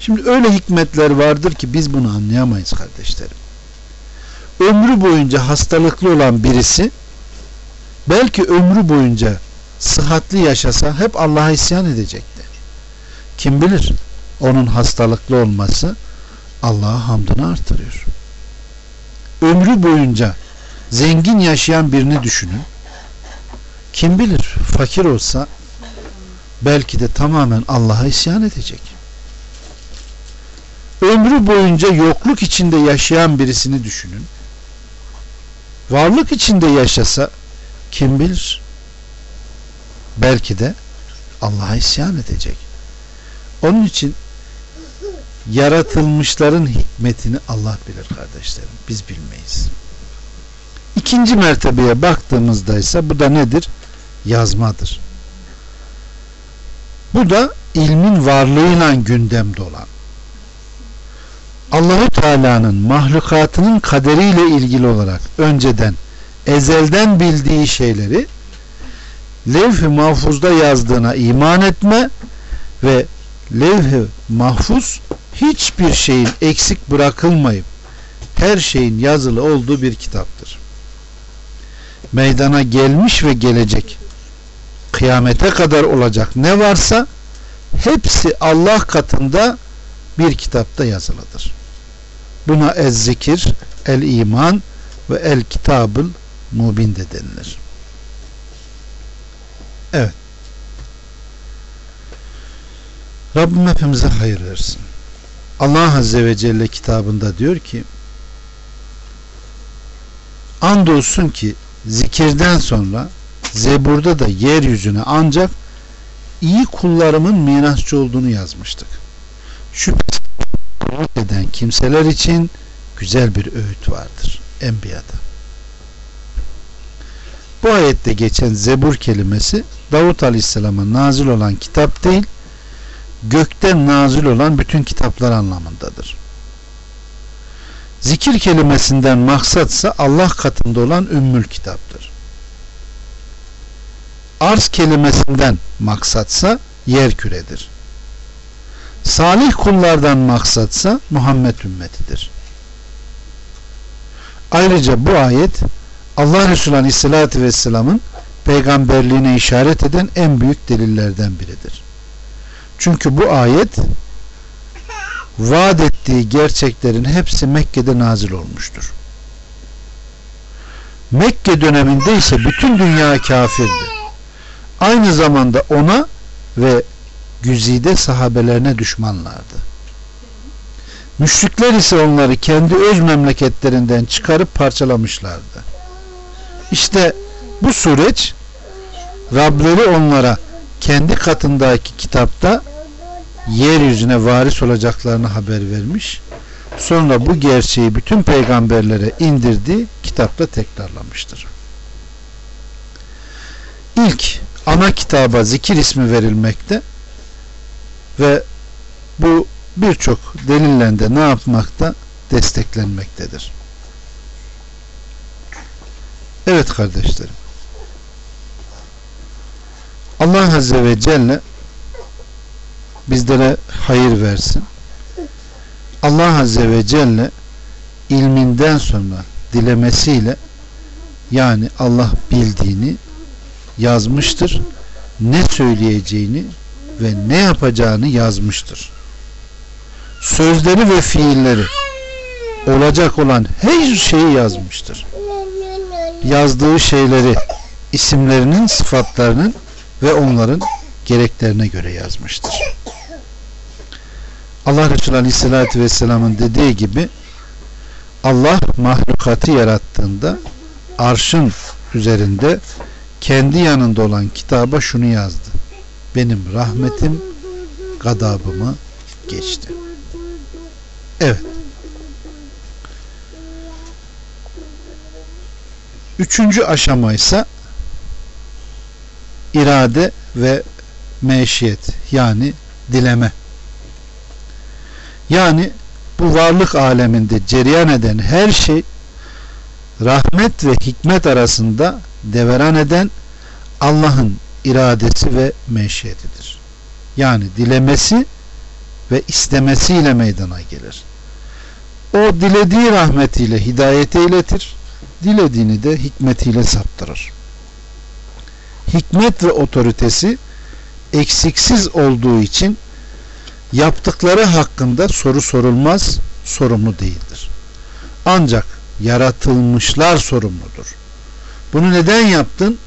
Şimdi öyle hikmetler vardır ki biz bunu anlayamayız kardeşlerim. Ömrü boyunca hastalıklı olan birisi belki ömrü boyunca sıhhatli yaşasa hep Allah'a isyan edecekti. Kim bilir onun hastalıklı olması Allah'a hamdını artırıyor. Ömrü boyunca zengin yaşayan birini düşünün. Kim bilir fakir olsa belki de tamamen Allah'a isyan edecek. Ömrü boyunca yokluk içinde yaşayan birisini düşünün. Varlık içinde yaşasa kim bilir? Belki de Allah'a isyan edecek. Onun için yaratılmışların hikmetini Allah bilir kardeşlerim. Biz bilmeyiz. İkinci mertebeye baktığımızda ise bu da nedir? Yazmadır. Bu da ilmin varlığıyla gündemde olan. Allahu Teala'nın mahlukatının kaderiyle ilgili olarak önceden ezelden bildiği şeyleri levh-i mahfuzda yazdığına iman etme ve levh-i mahfuz hiçbir şeyin eksik bırakılmayıp her şeyin yazılı olduğu bir kitaptır. Meydana gelmiş ve gelecek kıyamete kadar olacak ne varsa hepsi Allah katında bir kitapta yazılıdır. Buna ez zikir, el iman ve el kitabıl mubin de denilir. Evet. Rabbim hepimize hayır versin. Allah Azze ve Celle kitabında diyor ki andolsun ki zikirden sonra zeburda da yeryüzüne ancak iyi kullarımın mirasçı olduğunu yazmıştık. Şüphesiz eden kimseler için güzel bir öğüt vardır. Enbiya'da. Bu ayette geçen zebur kelimesi Davut Aleyhisselam'a nazil olan kitap değil, gökten nazil olan bütün kitaplar anlamındadır. Zikir kelimesinden maksatsa Allah katında olan ümmül kitaptır. Arz kelimesinden maksatsa yer küredir. Salih kullardan maksatsa Muhammed ümmetidir. Ayrıca bu ayet Allah Resulü Aleyhisselatü Vesselam'ın peygamberliğine işaret eden en büyük delillerden biridir. Çünkü bu ayet vaat ettiği gerçeklerin hepsi Mekke'de nazil olmuştur. Mekke döneminde ise bütün dünya kafirdi. Aynı zamanda ona ve güzide sahabelerine düşmanlardı. Müşrikler ise onları kendi öz memleketlerinden çıkarıp parçalamışlardı. İşte bu süreç Rableri onlara kendi katındaki kitapta yeryüzüne varis olacaklarını haber vermiş. Sonra bu gerçeği bütün peygamberlere indirdi, kitapta tekrarlamıştır. İlk ana kitaba zikir ismi verilmekte ve bu birçok delille de ne yapmakta? Desteklenmektedir. Evet kardeşlerim. Allah Azze ve Celle bizlere hayır versin. Allah Azze ve Celle ilminden sonra dilemesiyle yani Allah bildiğini yazmıştır. Ne söyleyeceğini ve ne yapacağını yazmıştır. Sözleri ve fiilleri olacak olan her şeyi yazmıştır. Yazdığı şeyleri isimlerinin, sıfatlarının ve onların gereklerine göre yazmıştır. Allah Resulü Aleyhisselatü Vesselam'ın dediği gibi Allah mahlukatı yarattığında arşın üzerinde kendi yanında olan kitaba şunu yazdı. Benim rahmetim gadabımı geçti. Evet. Üçüncü aşama ise irade ve meşiyet yani dileme. Yani bu varlık aleminde cereyan eden her şey rahmet ve hikmet arasında deveran eden Allah'ın iradesi ve meşiyetidir. Yani dilemesi ve istemesiyle meydana gelir. O dilediği rahmetiyle hidayete iletir, dilediğini de hikmetiyle saptırır. Hikmet ve otoritesi eksiksiz olduğu için yaptıkları hakkında soru sorulmaz, sorumlu değildir. Ancak yaratılmışlar sorumludur. Bunu neden yaptın?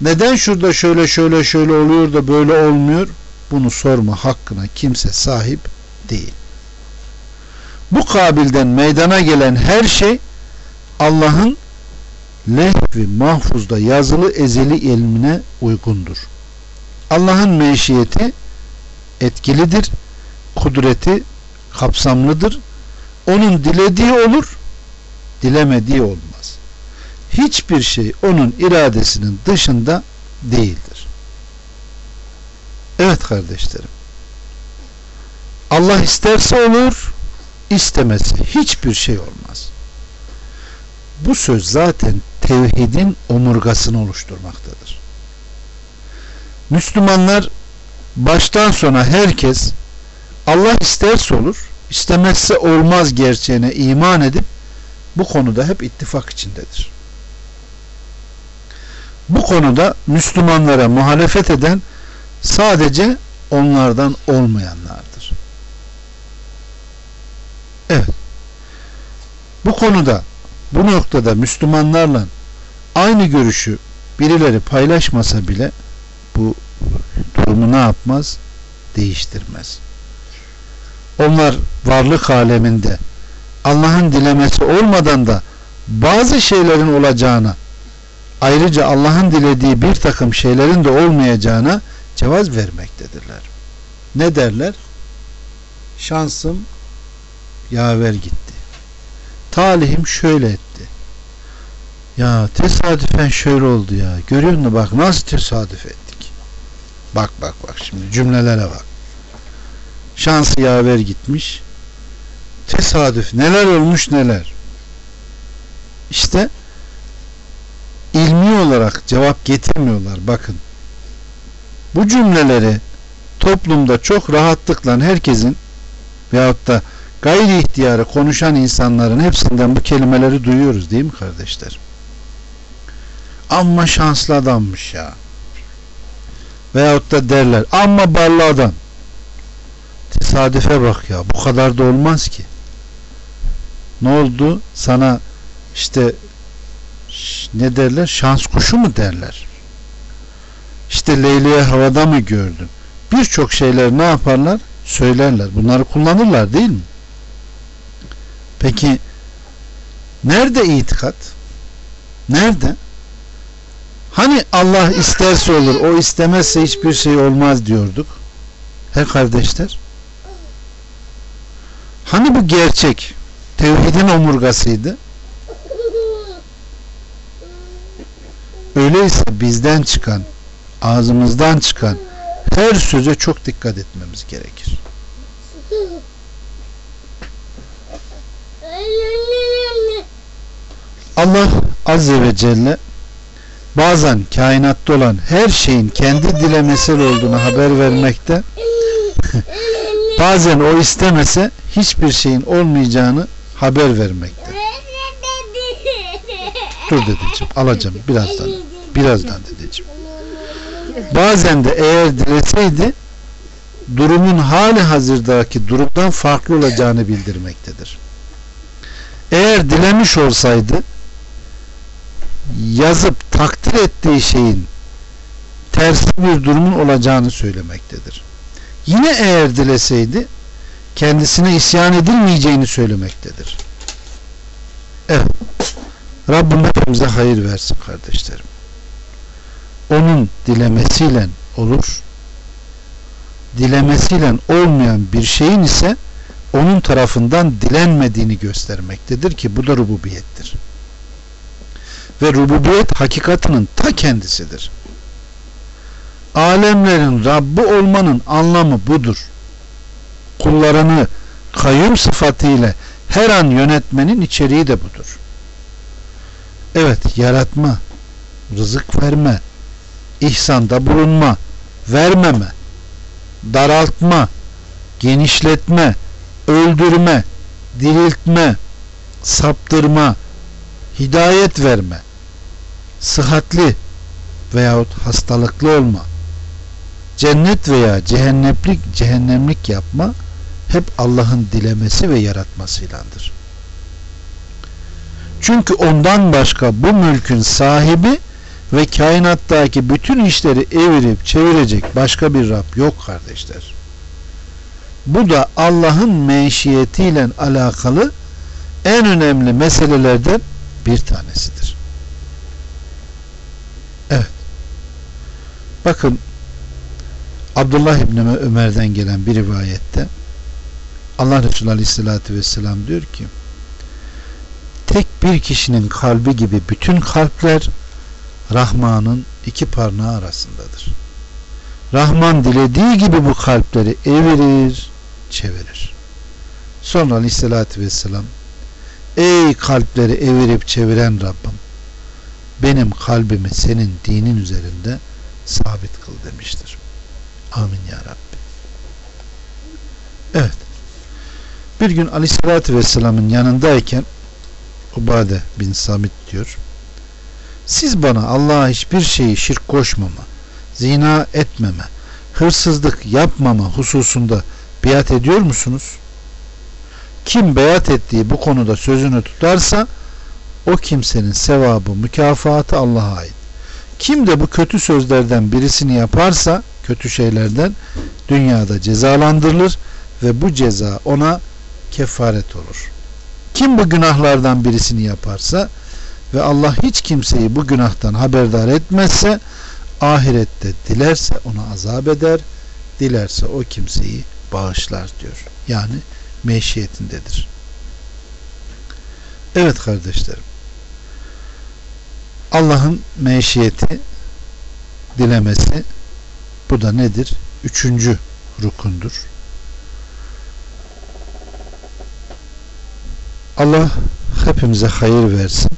Neden şurada şöyle şöyle şöyle oluyor da böyle olmuyor? Bunu sorma hakkına kimse sahip değil. Bu kabilden meydana gelen her şey Allah'ın lehvi mahfuzda yazılı ezeli ilmine uygundur. Allah'ın meşiyeti etkilidir, kudreti kapsamlıdır. Onun dilediği olur, dilemediği olmaz. Hiçbir şey onun iradesinin dışında değildir. Evet kardeşlerim. Allah isterse olur, istemezse hiçbir şey olmaz. Bu söz zaten tevhidin omurgasını oluşturmaktadır. Müslümanlar baştan sona herkes Allah isterse olur, istemezse olmaz gerçeğine iman edip bu konuda hep ittifak içindedir. Bu konuda Müslümanlara muhalefet eden sadece onlardan olmayanlardır. Evet. Bu konuda bu noktada Müslümanlarla aynı görüşü birileri paylaşmasa bile bu durumu ne yapmaz? Değiştirmez. Onlar varlık aleminde Allah'ın dilemesi olmadan da bazı şeylerin olacağına ayrıca Allah'ın dilediği bir takım şeylerin de olmayacağına cevaz vermektedirler. Ne derler? Şansım yaver gitti. Talihim şöyle etti. Ya tesadüfen şöyle oldu ya. Görüyor musun bak nasıl tesadüf ettik. Bak bak bak şimdi cümlelere bak. Şansı yaver gitmiş. Tesadüf neler olmuş neler. İşte ilmi olarak cevap getirmiyorlar. Bakın. Bu cümleleri toplumda çok rahatlıkla herkesin veyahut da gayri ihtiyarı konuşan insanların hepsinden bu kelimeleri duyuyoruz değil mi kardeşler? Amma şanslı adammış ya. Veyahut da derler amma ballı adam. Tesadüfe bak ya bu kadar da olmaz ki. Ne oldu? Sana işte ne derler? Şans kuşu mu derler? İşte Leyli'ye havada mı gördün? Birçok şeyler ne yaparlar? Söylerler. Bunları kullanırlar değil mi? Peki nerede itikat? Nerede? Hani Allah isterse olur, o istemezse hiçbir şey olmaz diyorduk. He kardeşler? Hani bu gerçek tevhidin omurgasıydı? Öyleyse bizden çıkan, ağzımızdan çıkan her söze çok dikkat etmemiz gerekir. Allah Azze ve Celle bazen kainatta olan her şeyin kendi dilemesel olduğunu haber vermekte bazen o istemese hiçbir şeyin olmayacağını haber vermekte. Dur dedeciğim alacağım birazdan. Birazdan dedeciğim. Bazen de eğer dileseydi durumun hali hazırdaki durumdan farklı olacağını bildirmektedir. Eğer dilemiş olsaydı yazıp takdir ettiği şeyin tersi bir durumun olacağını söylemektedir. Yine eğer dileseydi kendisine isyan edilmeyeceğini söylemektedir. Evet. Rabbim hepimize hayır versin kardeşlerim. Onun dilemesiyle olur. Dilemesiyle olmayan bir şeyin ise onun tarafından dilenmediğini göstermektedir ki bu da rububiyettir. Ve rububiyet hakikatinin ta kendisidir. Alemlerin Rabbi olmanın anlamı budur. Kullarını kayyum sıfatıyla her an yönetmenin içeriği de budur. Evet yaratma, rızık verme, ihsanda bulunma, vermeme, daraltma, genişletme, öldürme, diriltme, saptırma, hidayet verme, sıhhatli veyahut hastalıklı olma, cennet veya cehennemlik, cehennemlik yapma hep Allah'ın dilemesi ve yaratmasıyladır. Çünkü ondan başka bu mülkün sahibi ve kainattaki bütün işleri evirip çevirecek başka bir Rab yok kardeşler. Bu da Allah'ın menşiyetiyle alakalı en önemli meselelerden bir tanesidir. Bakın Abdullah İbni Ömer'den gelen bir rivayette Allah Resulü Aleyhisselatü Vesselam diyor ki tek bir kişinin kalbi gibi bütün kalpler Rahman'ın iki parmağı arasındadır. Rahman dilediği gibi bu kalpleri evirir, çevirir. Sonra Aleyhisselatü Vesselam Ey kalpleri evirip çeviren Rabbim benim kalbimi senin dinin üzerinde sabit kıl demiştir. Amin ya Rabbi. Evet. Bir gün Aleyhisselatü Vesselam'ın yanındayken Ubade bin Samit diyor. Siz bana Allah'a hiçbir şeyi şirk koşmama, zina etmeme, hırsızlık yapmama hususunda biat ediyor musunuz? Kim beyat ettiği bu konuda sözünü tutarsa o kimsenin sevabı, mükafatı Allah'a ait. Kim de bu kötü sözlerden birisini yaparsa, kötü şeylerden dünyada cezalandırılır ve bu ceza ona kefaret olur. Kim bu günahlardan birisini yaparsa ve Allah hiç kimseyi bu günahtan haberdar etmezse ahirette dilerse ona azap eder, dilerse o kimseyi bağışlar diyor. Yani meşiyetindedir. Evet kardeşlerim. Allah'ın meşiyeti dilemesi bu da nedir? Üçüncü rukundur. Allah hepimize hayır versin.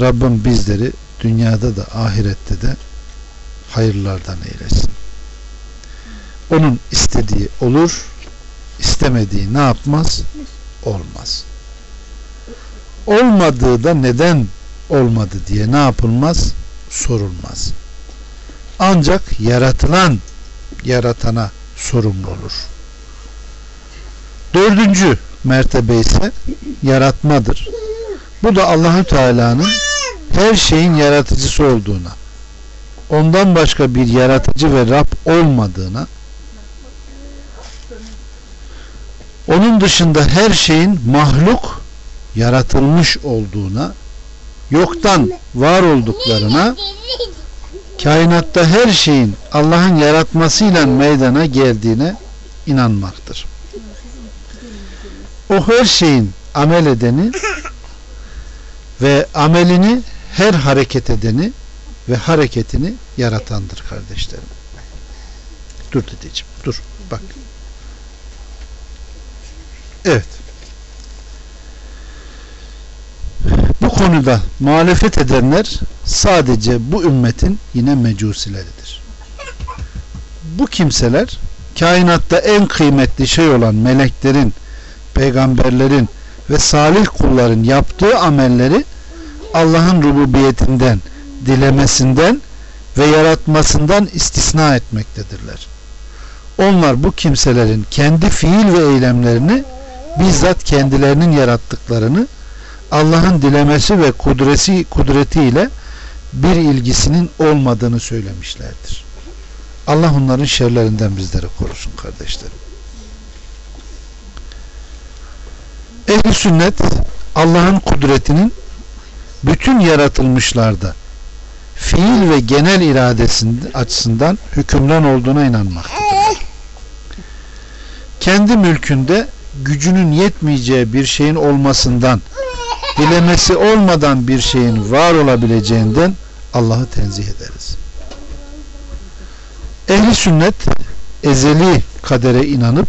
Rabbim bizleri dünyada da ahirette de hayırlardan eylesin. Onun istediği olur, istemediği ne yapmaz? Olmaz. Olmadığı da neden olmadı diye ne yapılmaz? Sorulmaz. Ancak yaratılan yaratana sorumlu olur. Dördüncü mertebe ise yaratmadır. Bu da Allahü Teala'nın her şeyin yaratıcısı olduğuna, ondan başka bir yaratıcı ve Rab olmadığına, onun dışında her şeyin mahluk yaratılmış olduğuna, yoktan var olduklarına, kainatta her şeyin Allah'ın yaratmasıyla meydana geldiğine inanmaktır. O her şeyin amel edeni ve amelini her hareket edeni ve hareketini yaratandır kardeşlerim. Dur dedeciğim dur bak. Evet. Konuda muhalefet edenler sadece bu ümmetin yine mecusileridir. Bu kimseler kainatta en kıymetli şey olan meleklerin, peygamberlerin ve salih kulların yaptığı amelleri Allah'ın rububiyetinden, dilemesinden ve yaratmasından istisna etmektedirler. Onlar bu kimselerin kendi fiil ve eylemlerini bizzat kendilerinin yarattıklarını Allah'ın dilemesi ve kudresi kudretiyle bir ilgisinin olmadığını söylemişlerdir. Allah onların şerlerinden bizleri korusun kardeşlerim. Ehli sünnet Allah'ın kudretinin bütün yaratılmışlarda fiil ve genel iradesinin açısından hükümran olduğuna inanmaktadır. Kendi mülkünde gücünün yetmeyeceği bir şeyin olmasından dilemesi olmadan bir şeyin var olabileceğinden Allah'ı tenzih ederiz. Ehli sünnet ezeli kadere inanıp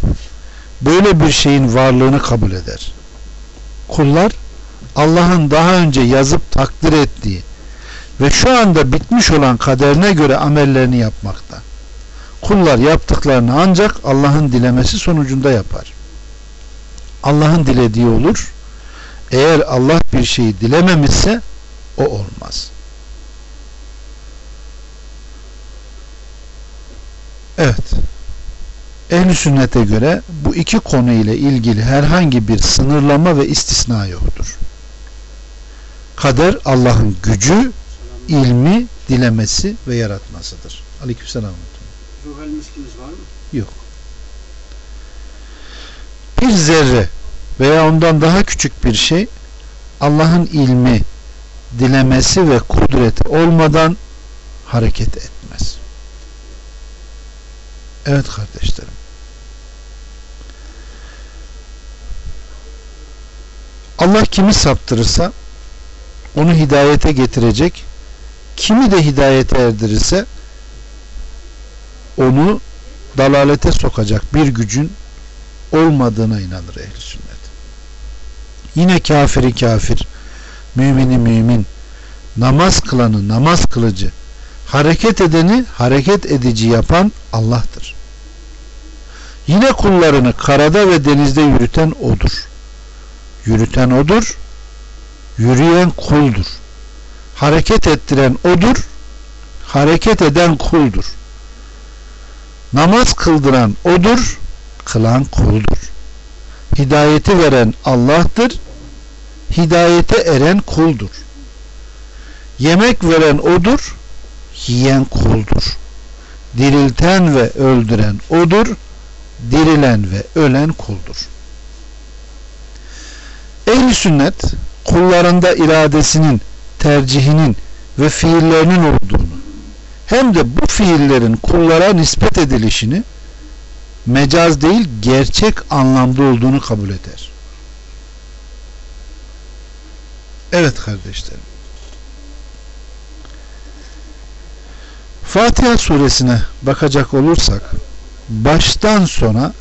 böyle bir şeyin varlığını kabul eder. Kullar Allah'ın daha önce yazıp takdir ettiği ve şu anda bitmiş olan kaderine göre amellerini yapmakta. Kullar yaptıklarını ancak Allah'ın dilemesi sonucunda yapar. Allah'ın dilediği olur. Eğer Allah bir şeyi dilememişse o olmaz. Evet. Ehli sünnete göre bu iki konu ile ilgili herhangi bir sınırlama ve istisna yoktur. Kader Allah'ın gücü, ilmi, dilemesi ve yaratmasıdır. Aleykümselam. Ruhel miskiniz var mı? Yok. Bir zerre veya ondan daha küçük bir şey Allah'ın ilmi, dilemesi ve kudreti olmadan hareket etmez. Evet kardeşlerim. Allah kimi saptırırsa onu hidayete getirecek, kimi de hidayete erdirirse onu dalalete sokacak bir gücün olmadığına inanır ehli sünnet. Yine kafiri kafir, mümini mümin, namaz kılanı namaz kılıcı, hareket edeni hareket edici yapan Allah'tır. Yine kullarını karada ve denizde yürüten O'dur. Yürüten O'dur, yürüyen kuldur. Hareket ettiren O'dur, hareket eden kuldur. Namaz kıldıran O'dur, kılan kuldur. Hidayeti veren Allah'tır, hidayete eren kuldur. Yemek veren O'dur, yiyen kuldur. Dirilten ve öldüren O'dur, dirilen ve ölen kuldur. Ehli sünnet kullarında iradesinin, tercihinin ve fiillerinin olduğunu hem de bu fiillerin kullara nispet edilişini mecaz değil gerçek anlamda olduğunu kabul eder. Evet kardeşlerim. Fatiha suresine bakacak olursak baştan sona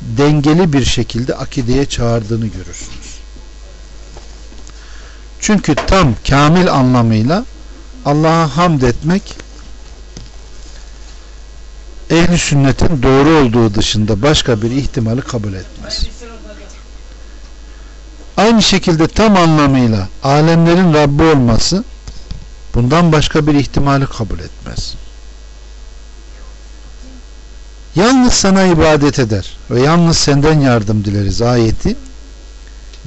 dengeli bir şekilde akideye çağırdığını görürsünüz. Çünkü tam kamil anlamıyla Allah'a hamd etmek ehli sünnetin doğru olduğu dışında başka bir ihtimali kabul etmez. Aynı şekilde tam anlamıyla alemlerin Rabbi olması bundan başka bir ihtimali kabul etmez. Yalnız sana ibadet eder ve yalnız senden yardım dileriz ayeti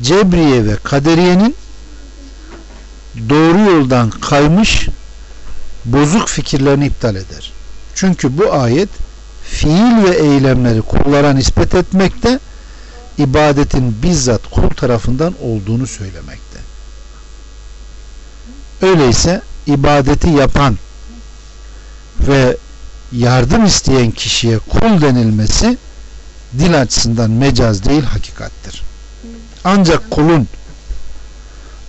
Cebriye ve Kaderiye'nin doğru yoldan kaymış bozuk fikirlerini iptal eder. Çünkü bu ayet fiil ve eylemleri kullara nispet etmekte ibadetin bizzat kul tarafından olduğunu söylemekte. Öyleyse ibadeti yapan ve yardım isteyen kişiye kul denilmesi dil açısından mecaz değil hakikattir. Ancak kulun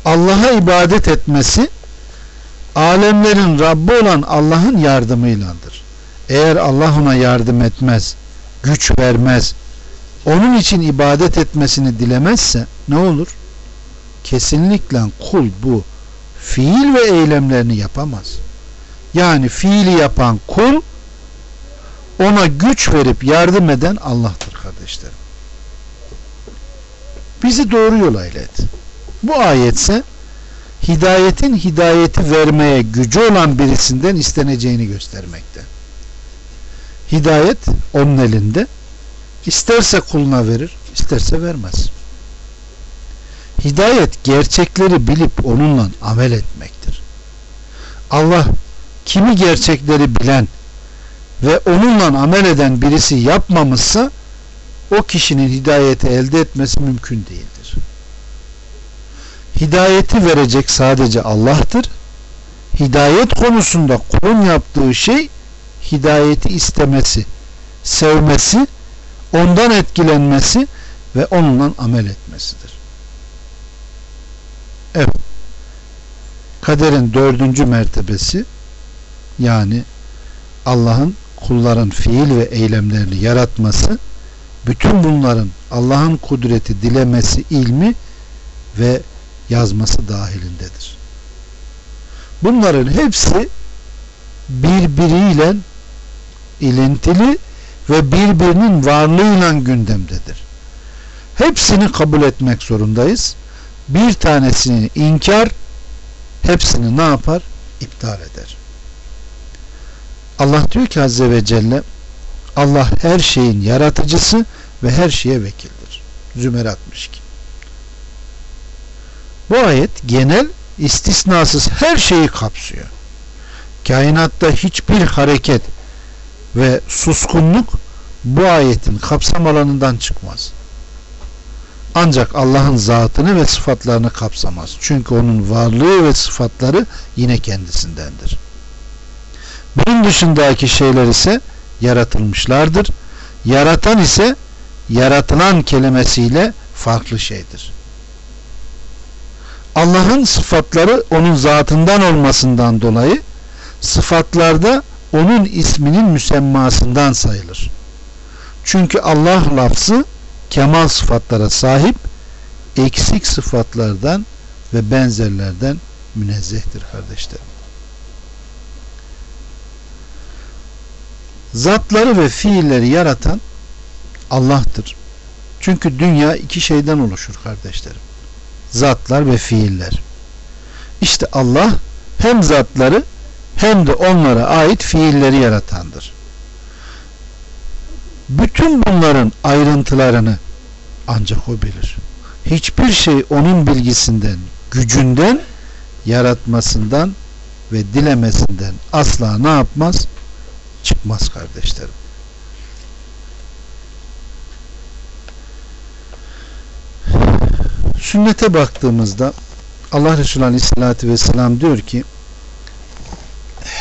Allah'a ibadet etmesi alemlerin Rabbi olan Allah'ın yardımıyladır. Eğer Allah ona yardım etmez, güç vermez, onun için ibadet etmesini dilemezse ne olur? Kesinlikle kul bu fiil ve eylemlerini yapamaz. Yani fiili yapan kul ona güç verip yardım eden Allah'tır kardeşlerim. Bizi doğru yola ilet. Bu ayetse hidayetin hidayeti vermeye gücü olan birisinden isteneceğini göstermekte. Hidayet onun elinde. İsterse kuluna verir, isterse vermez. Hidayet gerçekleri bilip onunla amel etmektir. Allah kimi gerçekleri bilen ve onunla amel eden birisi yapmamışsa o kişinin hidayeti elde etmesi mümkün değildir. Hidayeti verecek sadece Allah'tır. Hidayet konusunda kulun yaptığı şey hidayeti istemesi, sevmesi, ondan etkilenmesi ve onunla amel etmesidir. Evet. Kaderin dördüncü mertebesi yani Allah'ın kulların fiil ve eylemlerini yaratması bütün bunların Allah'ın kudreti, dilemesi, ilmi ve yazması dahilindedir. Bunların hepsi birbiriyle ilintili ve birbirinin varlığıyla gündemdedir. Hepsini kabul etmek zorundayız. Bir tanesini inkar, hepsini ne yapar? İptal eder. Allah diyor ki Azze ve Celle Allah her şeyin yaratıcısı ve her şeye vekildir. Zümer 62. Bu ayet genel istisnasız her şeyi kapsıyor. Kainatta hiçbir hareket ve suskunluk bu ayetin kapsam alanından çıkmaz. Ancak Allah'ın zatını ve sıfatlarını kapsamaz. Çünkü onun varlığı ve sıfatları yine kendisindendir. Bunun dışındaki şeyler ise yaratılmışlardır. Yaratan ise yaratılan kelimesiyle farklı şeydir. Allah'ın sıfatları onun zatından olmasından dolayı sıfatlarda onun isminin müsemmasından sayılır. Çünkü Allah lafzı kemal sıfatlara sahip eksik sıfatlardan ve benzerlerden münezzehtir kardeşlerim. Zatları ve fiilleri yaratan Allah'tır. Çünkü dünya iki şeyden oluşur kardeşlerim. Zatlar ve fiiller. İşte Allah hem zatları hem de onlara ait fiilleri yaratandır. Bütün bunların ayrıntılarını ancak o bilir. Hiçbir şey onun bilgisinden, gücünden, yaratmasından ve dilemesinden asla ne yapmaz? Çıkmaz kardeşlerim. Sünnete baktığımızda Allah Resulü Aleyhisselatü Vesselam diyor ki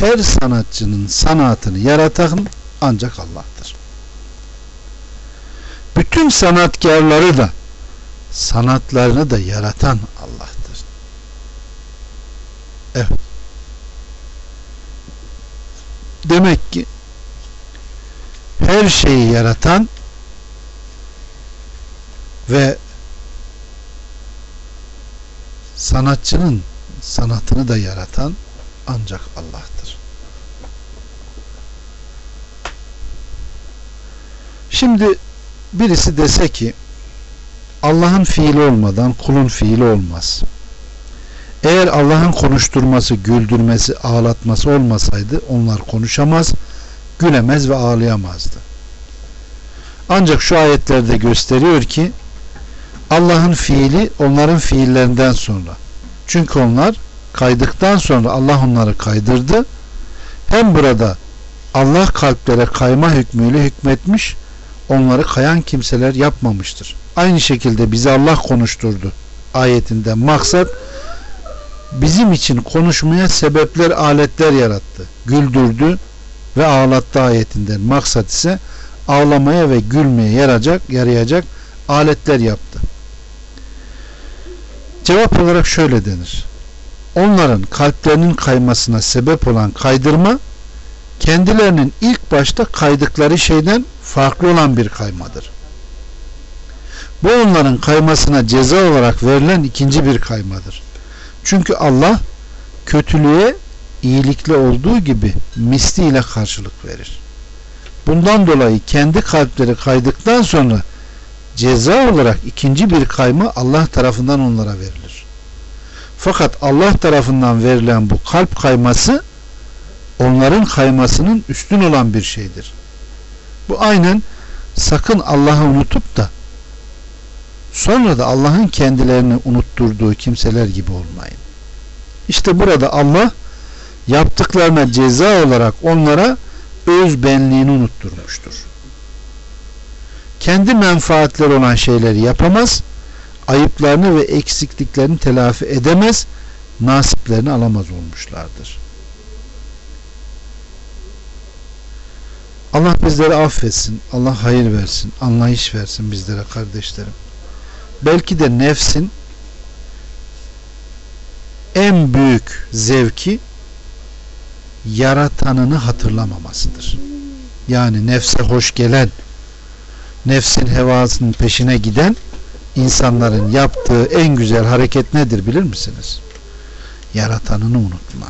her sanatçının sanatını yaratan ancak Allah'tır. Bütün sanatkarları da sanatlarını da yaratan Allah'tır. Evet. Demek ki her şeyi yaratan ve sanatçının sanatını da yaratan ancak Allah'tır. Şimdi birisi dese ki Allah'ın fiili olmadan kulun fiili olmaz. Eğer Allah'ın konuşturması, güldürmesi, ağlatması olmasaydı onlar konuşamaz, gülemez ve ağlayamazdı. Ancak şu ayetlerde gösteriyor ki Allah'ın fiili onların fiillerinden sonra. Çünkü onlar kaydıktan sonra Allah onları kaydırdı. Hem burada Allah kalplere kayma hükmüyle hükmetmiş, onları kayan kimseler yapmamıştır. Aynı şekilde bizi Allah konuşturdu ayetinde maksat bizim için konuşmaya sebepler, aletler yarattı. Güldürdü ve ağlattı ayetinden. Maksat ise ağlamaya ve gülmeye yarayacak, yarayacak aletler yaptı. Cevap olarak şöyle denir. Onların kalplerinin kaymasına sebep olan kaydırma kendilerinin ilk başta kaydıkları şeyden farklı olan bir kaymadır. Bu onların kaymasına ceza olarak verilen ikinci bir kaymadır. Çünkü Allah kötülüğe iyilikle olduğu gibi misliyle karşılık verir. Bundan dolayı kendi kalpleri kaydıktan sonra ceza olarak ikinci bir kayma Allah tarafından onlara verilir. Fakat Allah tarafından verilen bu kalp kayması onların kaymasının üstün olan bir şeydir. Bu aynen sakın Allah'ı unutup da sonra da Allah'ın kendilerini unutturduğu kimseler gibi olmayın. İşte burada Allah yaptıklarına ceza olarak onlara öz benliğini unutturmuştur. Kendi menfaatleri olan şeyleri yapamaz, ayıplarını ve eksikliklerini telafi edemez, nasiplerini alamaz olmuşlardır. Allah bizleri affetsin, Allah hayır versin, anlayış versin bizlere kardeşlerim. Belki de nefsin en büyük zevki yaratanını hatırlamamasıdır. Yani nefse hoş gelen, nefsin hevasının peşine giden insanların yaptığı en güzel hareket nedir bilir misiniz? Yaratanını unutma.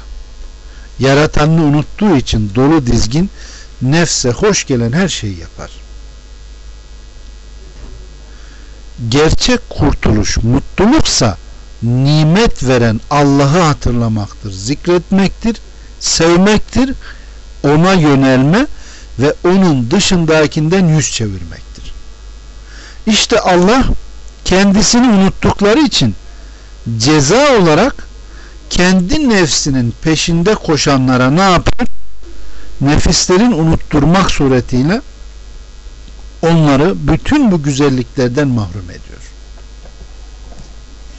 Yaratanını unuttuğu için dolu dizgin nefse hoş gelen her şeyi yapar. Gerçek kurtuluş, mutluluksa nimet veren Allah'ı hatırlamaktır, zikretmektir, sevmektir, ona yönelme ve onun dışındakinden yüz çevirmektir. İşte Allah kendisini unuttukları için ceza olarak kendi nefsinin peşinde koşanlara ne yapar? Nefislerin unutturmak suretiyle onları bütün bu güzelliklerden mahrum ediyor.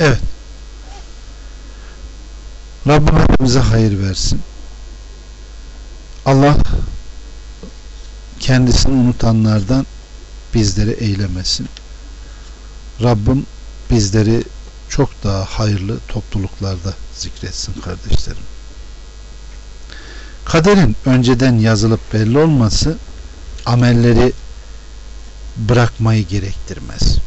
Evet. Rabbim hepimize hayır versin. Allah kendisini unutanlardan bizleri eylemesin. Rabbim bizleri çok daha hayırlı topluluklarda zikretsin kardeşlerim. Kaderin önceden yazılıp belli olması amelleri bırakmayı gerektirmez.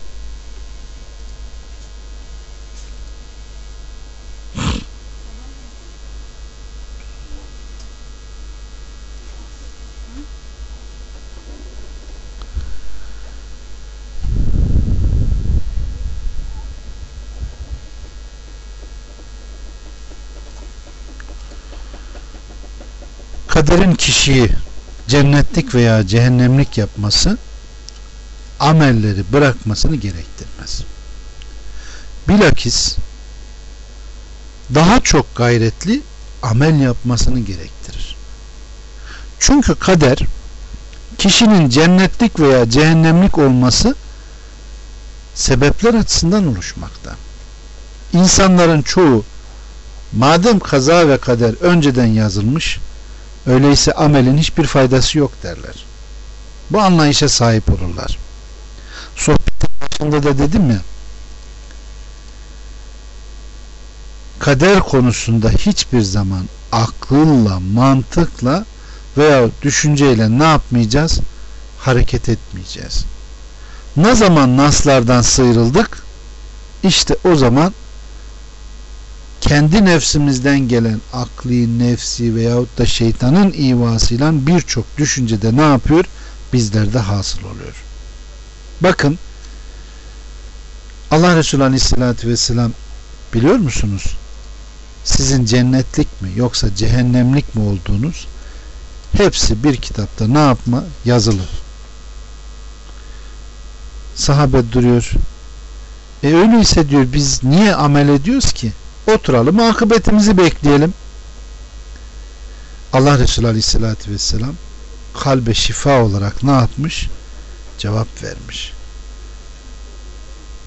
Kaderin kişiyi cennetlik veya cehennemlik yapması amelleri bırakmasını gerektirmez. Bilakis daha çok gayretli amel yapmasını gerektirir. Çünkü kader kişinin cennetlik veya cehennemlik olması sebepler açısından oluşmakta. İnsanların çoğu madem kaza ve kader önceden yazılmış Öyleyse amelin hiçbir faydası yok derler. Bu anlayışa sahip olurlar. Sohbetin başında da dedim ya kader konusunda hiçbir zaman akılla, mantıkla veya düşünceyle ne yapmayacağız? Hareket etmeyeceğiz. Ne zaman naslardan sıyrıldık? İşte o zaman kendi nefsimizden gelen akli, nefsi veyahut da şeytanın ivasıyla birçok düşüncede ne yapıyor? Bizlerde hasıl oluyor. Bakın Allah Resulü Aleyhisselatü Vesselam biliyor musunuz? Sizin cennetlik mi yoksa cehennemlik mi olduğunuz hepsi bir kitapta ne yapma yazılır. Sahabe duruyor. E öyleyse diyor biz niye amel ediyoruz ki? Oturalım akıbetimizi bekleyelim. Allah Resulü Aleyhisselatü Vesselam kalbe şifa olarak ne yapmış? Cevap vermiş.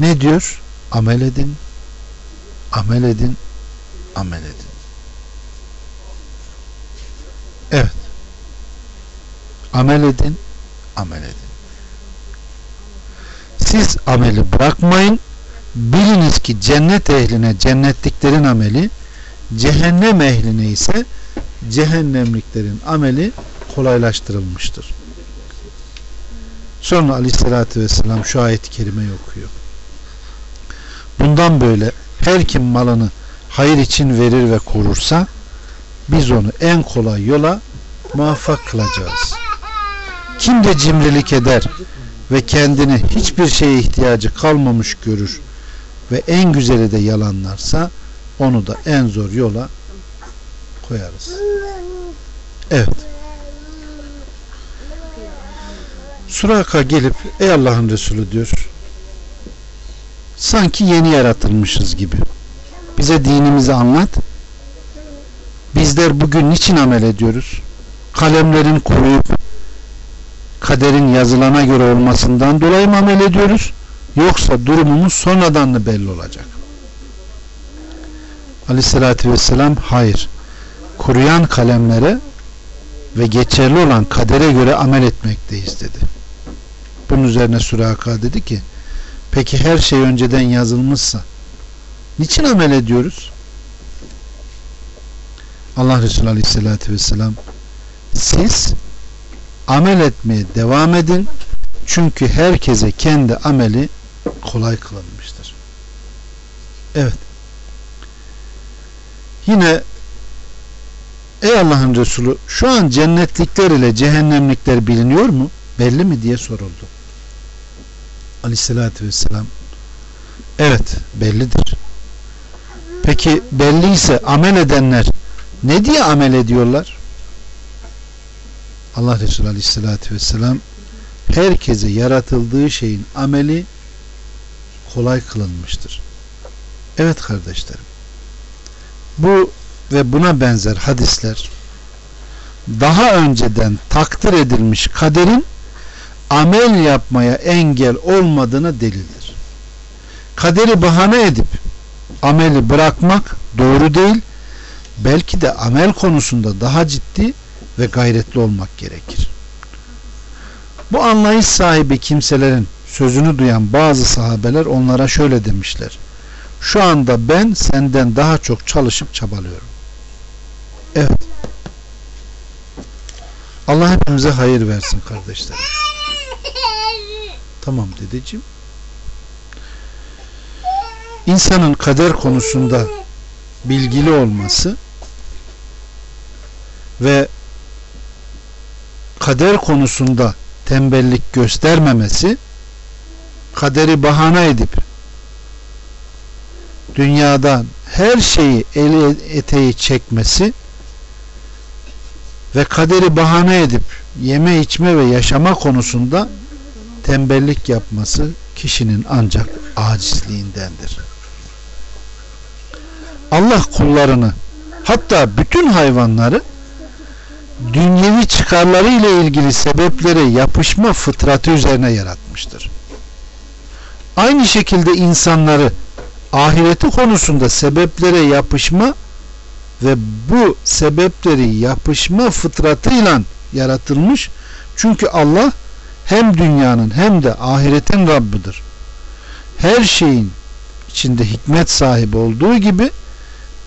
Ne diyor? Amel edin, amel edin, amel edin. Evet. Amel edin, amel edin. Siz ameli bırakmayın, biliniz ki cennet ehline cennetliklerin ameli cehennem ehline ise cehennemliklerin ameli kolaylaştırılmıştır. Sonra aleyhissalatü vesselam şu ayet-i kerimeyi okuyor. Bundan böyle her kim malını hayır için verir ve korursa biz onu en kolay yola muvaffak kılacağız. Kim de cimrilik eder ve kendini hiçbir şeye ihtiyacı kalmamış görür ve en güzeli de yalanlarsa onu da en zor yola koyarız. Evet. Suraka gelip ey Allah'ın Resulü diyor sanki yeni yaratılmışız gibi. Bize dinimizi anlat. Bizler bugün niçin amel ediyoruz? Kalemlerin kuruyup kaderin yazılana göre olmasından dolayı mı amel ediyoruz? Yoksa durumumuz sonradan mı belli olacak? Aleyhissalatü vesselam hayır. Kuruyan kalemlere ve geçerli olan kadere göre amel etmekteyiz dedi. Bunun üzerine Suraka dedi ki peki her şey önceden yazılmışsa niçin amel ediyoruz? Allah Resulü Aleyhisselatü Vesselam siz amel etmeye devam edin çünkü herkese kendi ameli kolay kılınmıştır. Evet. Yine Ey Allah'ın Resulü şu an cennetlikler ile cehennemlikler biliniyor mu? Belli mi diye soruldu. Aleyhissalatü vesselam Evet bellidir. Peki belliyse amel edenler ne diye amel ediyorlar? Allah Resulü Aleyhisselatü Vesselam herkese yaratıldığı şeyin ameli kolay kılınmıştır. Evet kardeşlerim. Bu ve buna benzer hadisler daha önceden takdir edilmiş kaderin amel yapmaya engel olmadığına delildir. Kaderi bahane edip ameli bırakmak doğru değil, belki de amel konusunda daha ciddi ve gayretli olmak gerekir. Bu anlayış sahibi kimselerin sözünü duyan bazı sahabeler onlara şöyle demişler. Şu anda ben senden daha çok çalışıp çabalıyorum. Evet. Allah hepimize hayır versin kardeşlerim. Tamam dedeciğim. İnsanın kader konusunda bilgili olması ve kader konusunda tembellik göstermemesi kaderi bahane edip dünyadan her şeyi eli eteği çekmesi ve kaderi bahane edip yeme içme ve yaşama konusunda tembellik yapması kişinin ancak acizliğindendir. Allah kullarını hatta bütün hayvanları dünyevi çıkarları ile ilgili sebeplere yapışma fıtratı üzerine yaratmıştır. Aynı şekilde insanları ahireti konusunda sebeplere yapışma ve bu sebepleri yapışma fıtratıyla yaratılmış. Çünkü Allah hem dünyanın hem de ahiretin Rabbidir. Her şeyin içinde hikmet sahibi olduğu gibi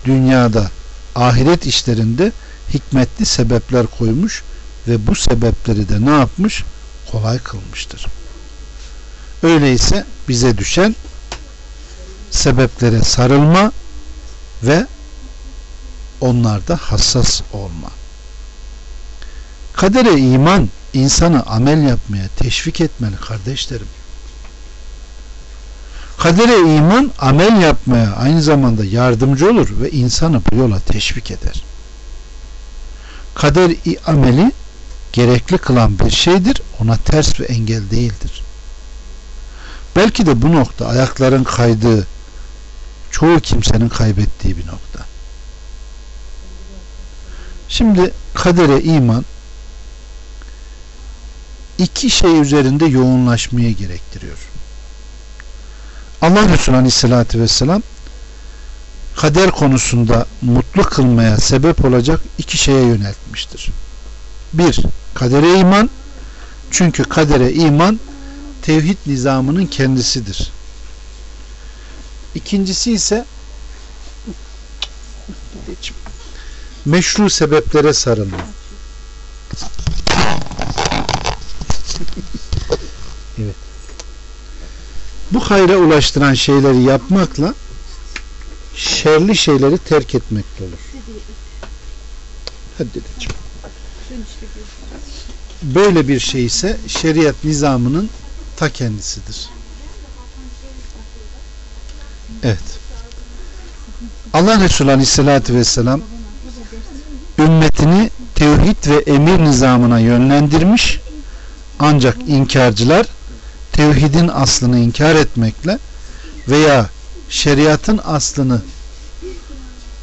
dünyada ahiret işlerinde hikmetli sebepler koymuş ve bu sebepleri de ne yapmış? Kolay kılmıştır. Öyleyse bize düşen sebeplere sarılma ve onlarda hassas olma. Kadere iman insanı amel yapmaya teşvik etmeli kardeşlerim. Kadere iman amel yapmaya aynı zamanda yardımcı olur ve insanı bu yola teşvik eder. Kader ameli gerekli kılan bir şeydir. Ona ters ve engel değildir. Belki de bu nokta ayakların kaydığı çoğu kimsenin kaybettiği bir nokta. Şimdi kadere iman iki şey üzerinde yoğunlaşmayı gerektiriyor. Allah Resulü Aleyhisselatü Vesselam kader konusunda mutlu kılmaya sebep olacak iki şeye yöneltmiştir. Bir, kadere iman. Çünkü kadere iman tevhid nizamının kendisidir. İkincisi ise meşru sebeplere sarılma. evet. Bu hayra ulaştıran şeyleri yapmakla şerli şeyleri terk etmekle olur. Hadi dedeciğim. Böyle bir şey ise şeriat nizamının ta kendisidir. Evet. Allah Resulü Aleyhisselatü Vesselam ümmetini tevhid ve emir nizamına yönlendirmiş ancak inkarcılar tevhidin aslını inkar etmekle veya şeriatın aslını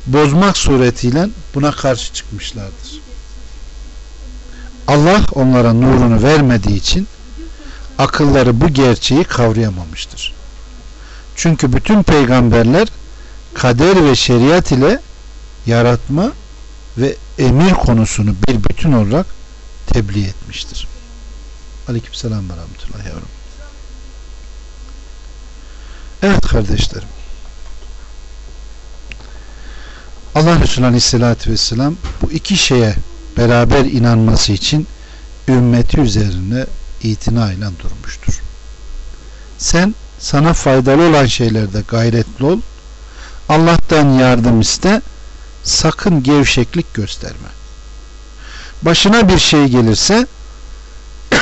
bozmak suretiyle buna karşı çıkmışlardır. Allah onlara nurunu vermediği için akılları bu gerçeği kavrayamamıştır. Çünkü bütün peygamberler kader ve şeriat ile yaratma ve emir konusunu bir bütün olarak tebliğ etmiştir. Aleykümselam ve rahmetullahi yavrum. Evet kardeşlerim. Allah Resulü Aleyhisselatü Vesselam bu iki şeye beraber inanması için ümmeti üzerine itinayla durmuştur. Sen sana faydalı olan şeylerde gayretli ol. Allah'tan yardım iste. Sakın gevşeklik gösterme. Başına bir şey gelirse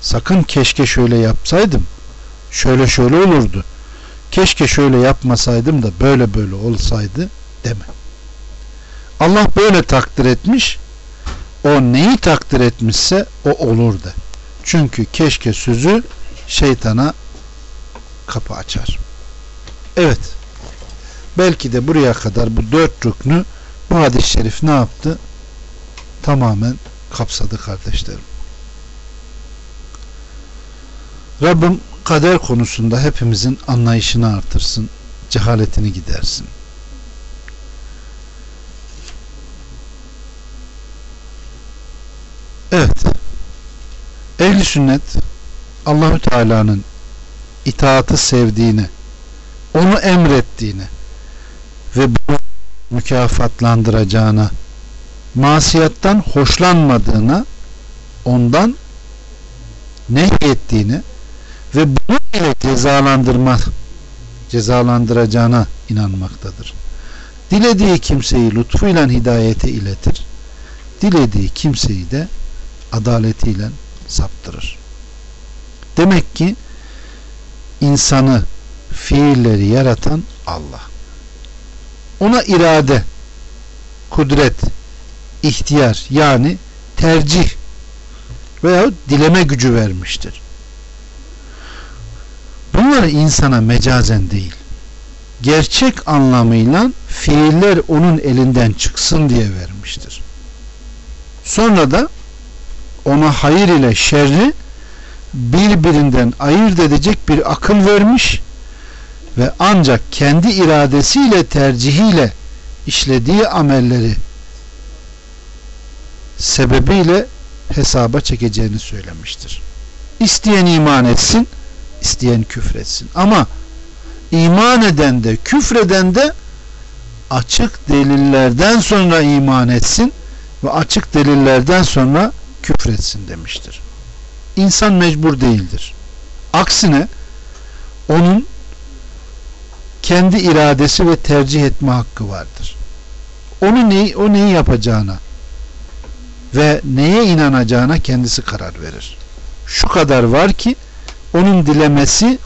sakın keşke şöyle yapsaydım. Şöyle şöyle olurdu. Keşke şöyle yapmasaydım da böyle böyle olsaydı deme. Allah böyle takdir etmiş. O neyi takdir etmişse o olur de. Çünkü keşke sözü şeytana kapı açar. Evet. Belki de buraya kadar bu dört rüknü bu hadis-i şerif ne yaptı? Tamamen kapsadı kardeşlerim. Rabbim kader konusunda hepimizin anlayışını artırsın, cehaletini gidersin. Evet. Ehli sünnet Allahü Teala'nın itaatı sevdiğini onu emrettiğini ve bunu mükafatlandıracağına masiyattan hoşlanmadığına ondan nehyettiğini ve bunu ile cezalandırma cezalandıracağına inanmaktadır. Dilediği kimseyi lütfuyla hidayete iletir. Dilediği kimseyi de adaletiyle saptırır. Demek ki insanı fiilleri yaratan Allah. Ona irade, kudret, ihtiyar yani tercih veya dileme gücü vermiştir. Bunları insana mecazen değil, gerçek anlamıyla fiiller onun elinden çıksın diye vermiştir. Sonra da ona hayır ile şerri birbirinden ayırt edecek bir akıl vermiş ve ancak kendi iradesiyle tercihiyle işlediği amelleri sebebiyle hesaba çekeceğini söylemiştir. İsteyen iman etsin, isteyen küfretsin. Ama iman eden de küfreden de açık delillerden sonra iman etsin ve açık delillerden sonra küfretsin demiştir. İnsan mecbur değildir. Aksine onun kendi iradesi ve tercih etme hakkı vardır. Onu neyi, o neyi yapacağına ve neye inanacağına kendisi karar verir. Şu kadar var ki onun dilemesi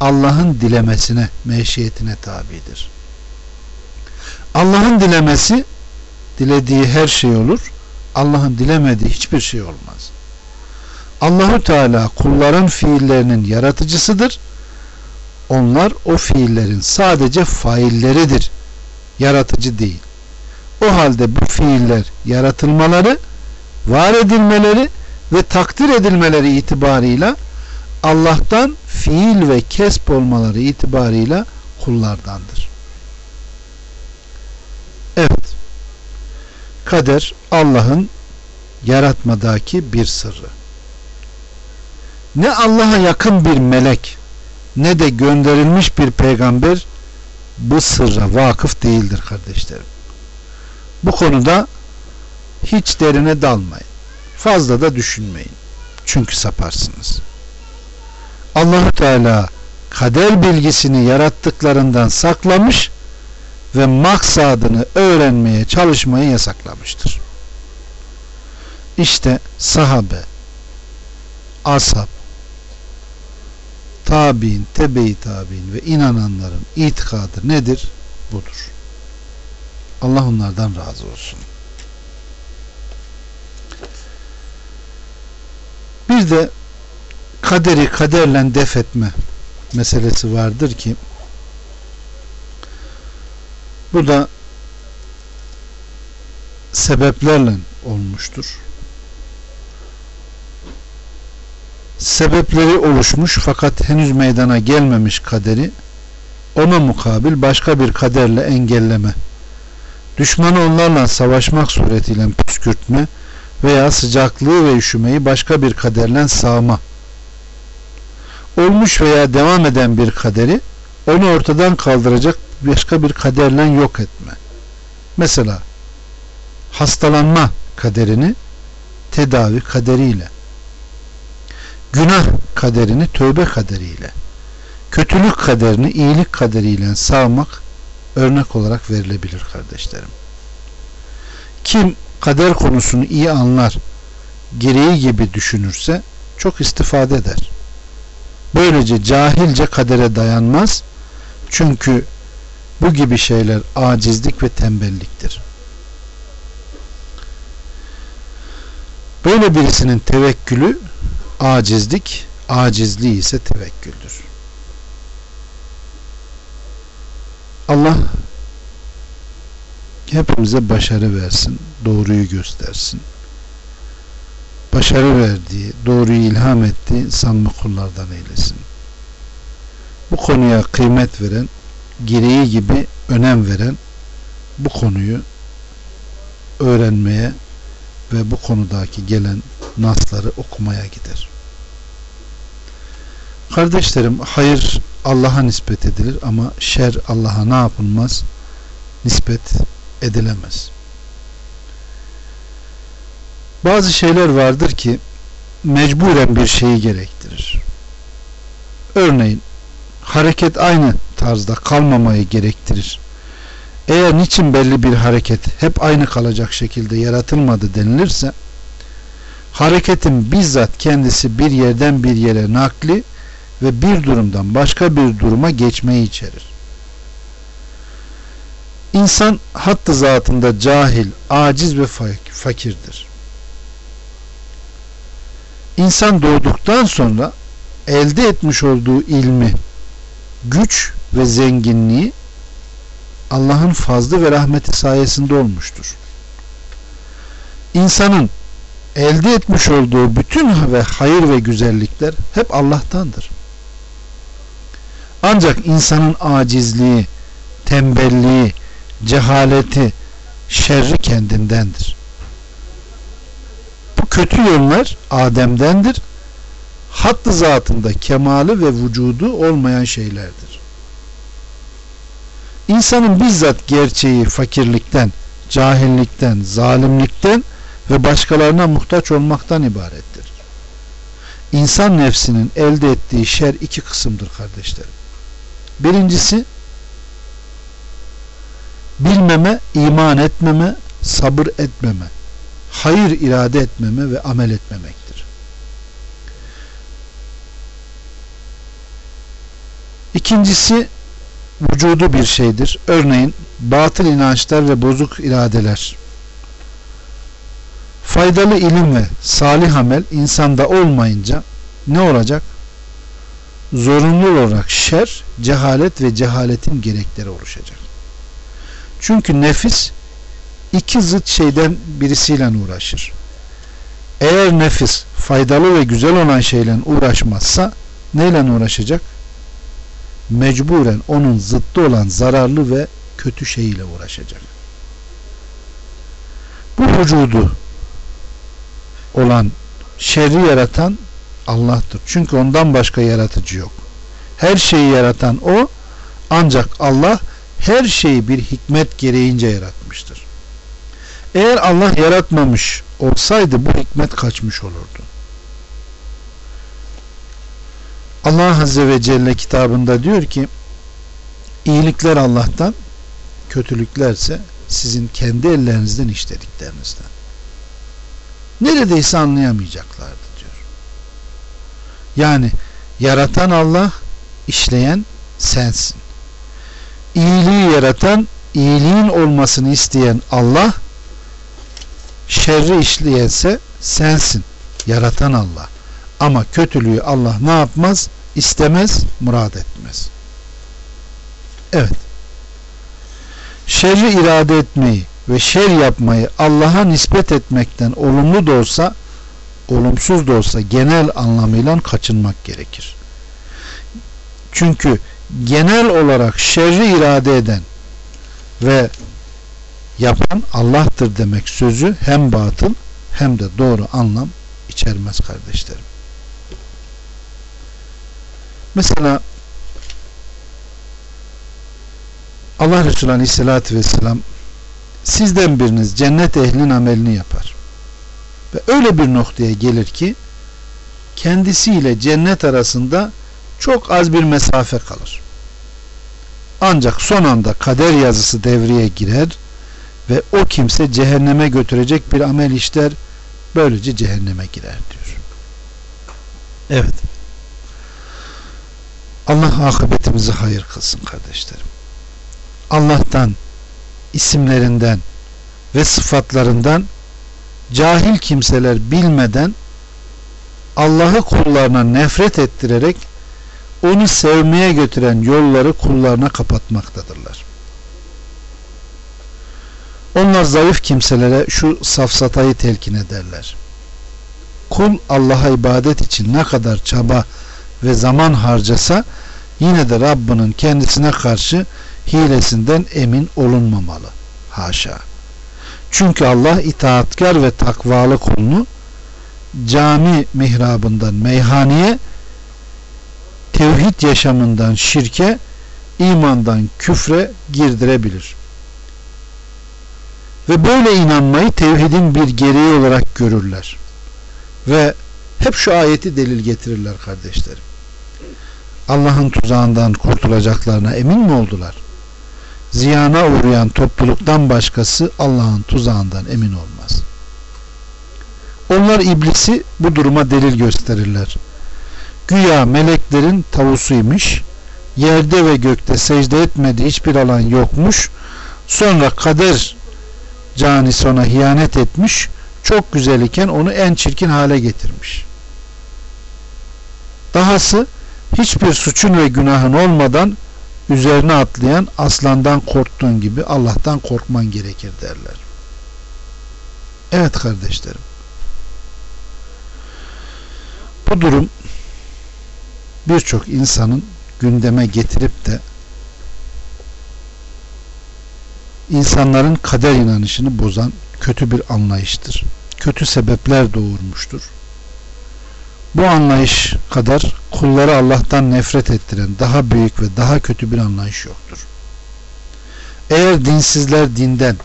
Allah'ın dilemesine, meşiyetine tabidir. Allah'ın dilemesi dilediği her şey olur. Allah'ın dilemediği hiçbir şey olmaz. Allahu Teala kulların fiillerinin yaratıcısıdır. Onlar o fiillerin sadece failleridir. Yaratıcı değil. O halde bu fiiller yaratılmaları, var edilmeleri ve takdir edilmeleri itibarıyla Allah'tan fiil ve kesp olmaları itibarıyla kullardandır. Evet. Kader Allah'ın yaratmadaki bir sırrı. Ne Allah'a yakın bir melek ne de gönderilmiş bir peygamber bu sırra vakıf değildir kardeşlerim. Bu konuda hiç derine dalmayın. Fazla da düşünmeyin. Çünkü saparsınız. Allahu Teala kader bilgisini yarattıklarından saklamış ve maksadını öğrenmeye çalışmayı yasaklamıştır. İşte sahabe, ashab, tabi'in, tebe-i tabi'in ve inananların itikadı nedir? Budur. Allah onlardan razı olsun. Bir de kaderi kaderle def etme meselesi vardır ki bu da sebeplerle olmuştur. Sebepleri oluşmuş fakat henüz meydana gelmemiş kaderi ona mukabil başka bir kaderle engelleme, düşmanı onlarla savaşmak suretiyle püskürtme veya sıcaklığı ve üşümeyi başka bir kaderle sağma olmuş veya devam eden bir kaderi onu ortadan kaldıracak başka bir kaderle yok etme. Mesela hastalanma kaderini tedavi kaderiyle günah kaderini tövbe kaderiyle kötülük kaderini iyilik kaderiyle sağmak örnek olarak verilebilir kardeşlerim. Kim kader konusunu iyi anlar, gereği gibi düşünürse çok istifade eder. Böylece cahilce kadere dayanmaz. Çünkü bu gibi şeyler acizlik ve tembelliktir. Böyle birisinin tevekkülü acizlik, acizliği ise tevekküldür. Allah hepimize başarı versin, doğruyu göstersin. Başarı verdiği, doğruyu ilham ettiği sanma kullardan eylesin. Bu konuya kıymet veren, gereği gibi önem veren, bu konuyu öğrenmeye ve bu konudaki gelen nasları okumaya gider. Kardeşlerim, hayır Allah'a nispet edilir ama şer Allah'a ne yapılmaz? Nispet edilemez. Bazı şeyler vardır ki mecburen bir şeyi gerektirir. Örneğin hareket aynı tarzda kalmamayı gerektirir. Eğer niçin belli bir hareket hep aynı kalacak şekilde yaratılmadı denilirse hareketin bizzat kendisi bir yerden bir yere nakli ve bir durumdan başka bir duruma geçmeyi içerir. İnsan hattı zatında cahil, aciz ve fakirdir. İnsan doğduktan sonra elde etmiş olduğu ilmi, güç ve zenginliği Allah'ın fazlı ve rahmeti sayesinde olmuştur. İnsanın elde etmiş olduğu bütün ve hayır ve güzellikler hep Allah'tandır. Ancak insanın acizliği, tembelliği, cehaleti, şerri kendindendir. Bu kötü yönler Adem'dendir. Hattı zatında kemali ve vücudu olmayan şeylerdir. İnsanın bizzat gerçeği fakirlikten, cahillikten, zalimlikten ve başkalarına muhtaç olmaktan ibarettir. İnsan nefsinin elde ettiği şer iki kısımdır kardeşlerim. Birincisi bilmeme, iman etmeme, sabır etmeme, hayır irade etmeme ve amel etmemektir. İkincisi vücudu bir şeydir. Örneğin batıl inançlar ve bozuk iradeler. Faydalı ilim ve salih amel insanda olmayınca ne olacak? Zorunlu olarak şer, cehalet ve cehaletin gerekleri oluşacak. Çünkü nefis iki zıt şeyden birisiyle uğraşır. Eğer nefis faydalı ve güzel olan şeyle uğraşmazsa neyle uğraşacak? Mecburen onun zıttı olan zararlı ve kötü şeyiyle uğraşacak. Bu vücudu olan şerri yaratan Allah'tır. Çünkü ondan başka yaratıcı yok. Her şeyi yaratan o ancak Allah her şeyi bir hikmet gereğince yaratmıştır. Eğer Allah yaratmamış olsaydı bu hikmet kaçmış olurdu. Allah Azze ve Celle kitabında diyor ki iyilikler Allah'tan kötülüklerse sizin kendi ellerinizden işlediklerinizden. Neredeyse anlayamayacaklardı diyor. Yani yaratan Allah, işleyen sensin iyiliği yaratan, iyiliğin olmasını isteyen Allah, şerri işleyense sensin, yaratan Allah. Ama kötülüğü Allah ne yapmaz? İstemez, murad etmez. Evet. Şerri irade etmeyi ve şer yapmayı Allah'a nispet etmekten olumlu da olsa, olumsuz da olsa genel anlamıyla kaçınmak gerekir. Çünkü genel olarak şerri irade eden ve yapan Allah'tır demek sözü hem batıl hem de doğru anlam içermez kardeşlerim. Mesela Allah Resulü Aleyhisselatü Vesselam sizden biriniz cennet ehlinin amelini yapar. Ve öyle bir noktaya gelir ki kendisiyle cennet arasında çok az bir mesafe kalır. Ancak son anda kader yazısı devreye girer ve o kimse cehenneme götürecek bir amel işler böylece cehenneme girer diyor. Evet. Allah akıbetimizi hayır kılsın kardeşlerim. Allah'tan, isimlerinden ve sıfatlarından cahil kimseler bilmeden Allah'ı kullarına nefret ettirerek onu sevmeye götüren yolları kullarına kapatmaktadırlar. Onlar zayıf kimselere şu safsatayı telkin ederler. Kul Allah'a ibadet için ne kadar çaba ve zaman harcasa yine de Rabbinin kendisine karşı hilesinden emin olunmamalı. Haşa. Çünkü Allah itaatkar ve takvalı kulunu cami mihrabından meyhaneye tevhid yaşamından şirke, imandan küfre girdirebilir. Ve böyle inanmayı tevhidin bir gereği olarak görürler. Ve hep şu ayeti delil getirirler kardeşlerim. Allah'ın tuzağından kurtulacaklarına emin mi oldular? Ziyana uğrayan topluluktan başkası Allah'ın tuzağından emin olmaz. Onlar iblisi bu duruma delil gösterirler. Güya meleklerin tavusuymuş, yerde ve gökte secde etmediği hiçbir alan yokmuş, sonra kader canisi ona hiyanet etmiş, çok güzel iken onu en çirkin hale getirmiş. Dahası hiçbir suçun ve günahın olmadan üzerine atlayan aslandan korktuğun gibi Allah'tan korkman gerekir derler. Evet kardeşlerim. Bu durum birçok insanın gündeme getirip de insanların kader inanışını bozan kötü bir anlayıştır. Kötü sebepler doğurmuştur. Bu anlayış kadar kulları Allah'tan nefret ettiren daha büyük ve daha kötü bir anlayış yoktur. Eğer dinsizler dinden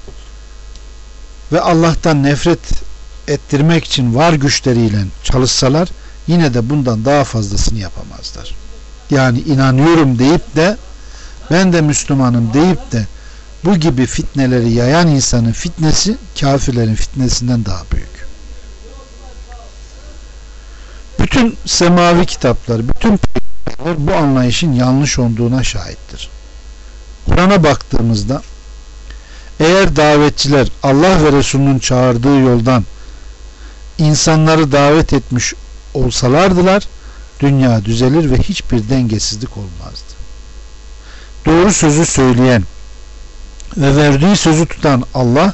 ve Allah'tan nefret ettirmek için var güçleriyle çalışsalar yine de bundan daha fazlasını yapamazlar. Yani inanıyorum deyip de ben de Müslümanım deyip de bu gibi fitneleri yayan insanın fitnesi kafirlerin fitnesinden daha büyük. Bütün semavi kitaplar, bütün peygamberler bu anlayışın yanlış olduğuna şahittir. Kur'an'a baktığımızda eğer davetçiler Allah ve Resulünün çağırdığı yoldan insanları davet etmiş olsalardılar dünya düzelir ve hiçbir dengesizlik olmazdı. Doğru sözü söyleyen ve verdiği sözü tutan Allah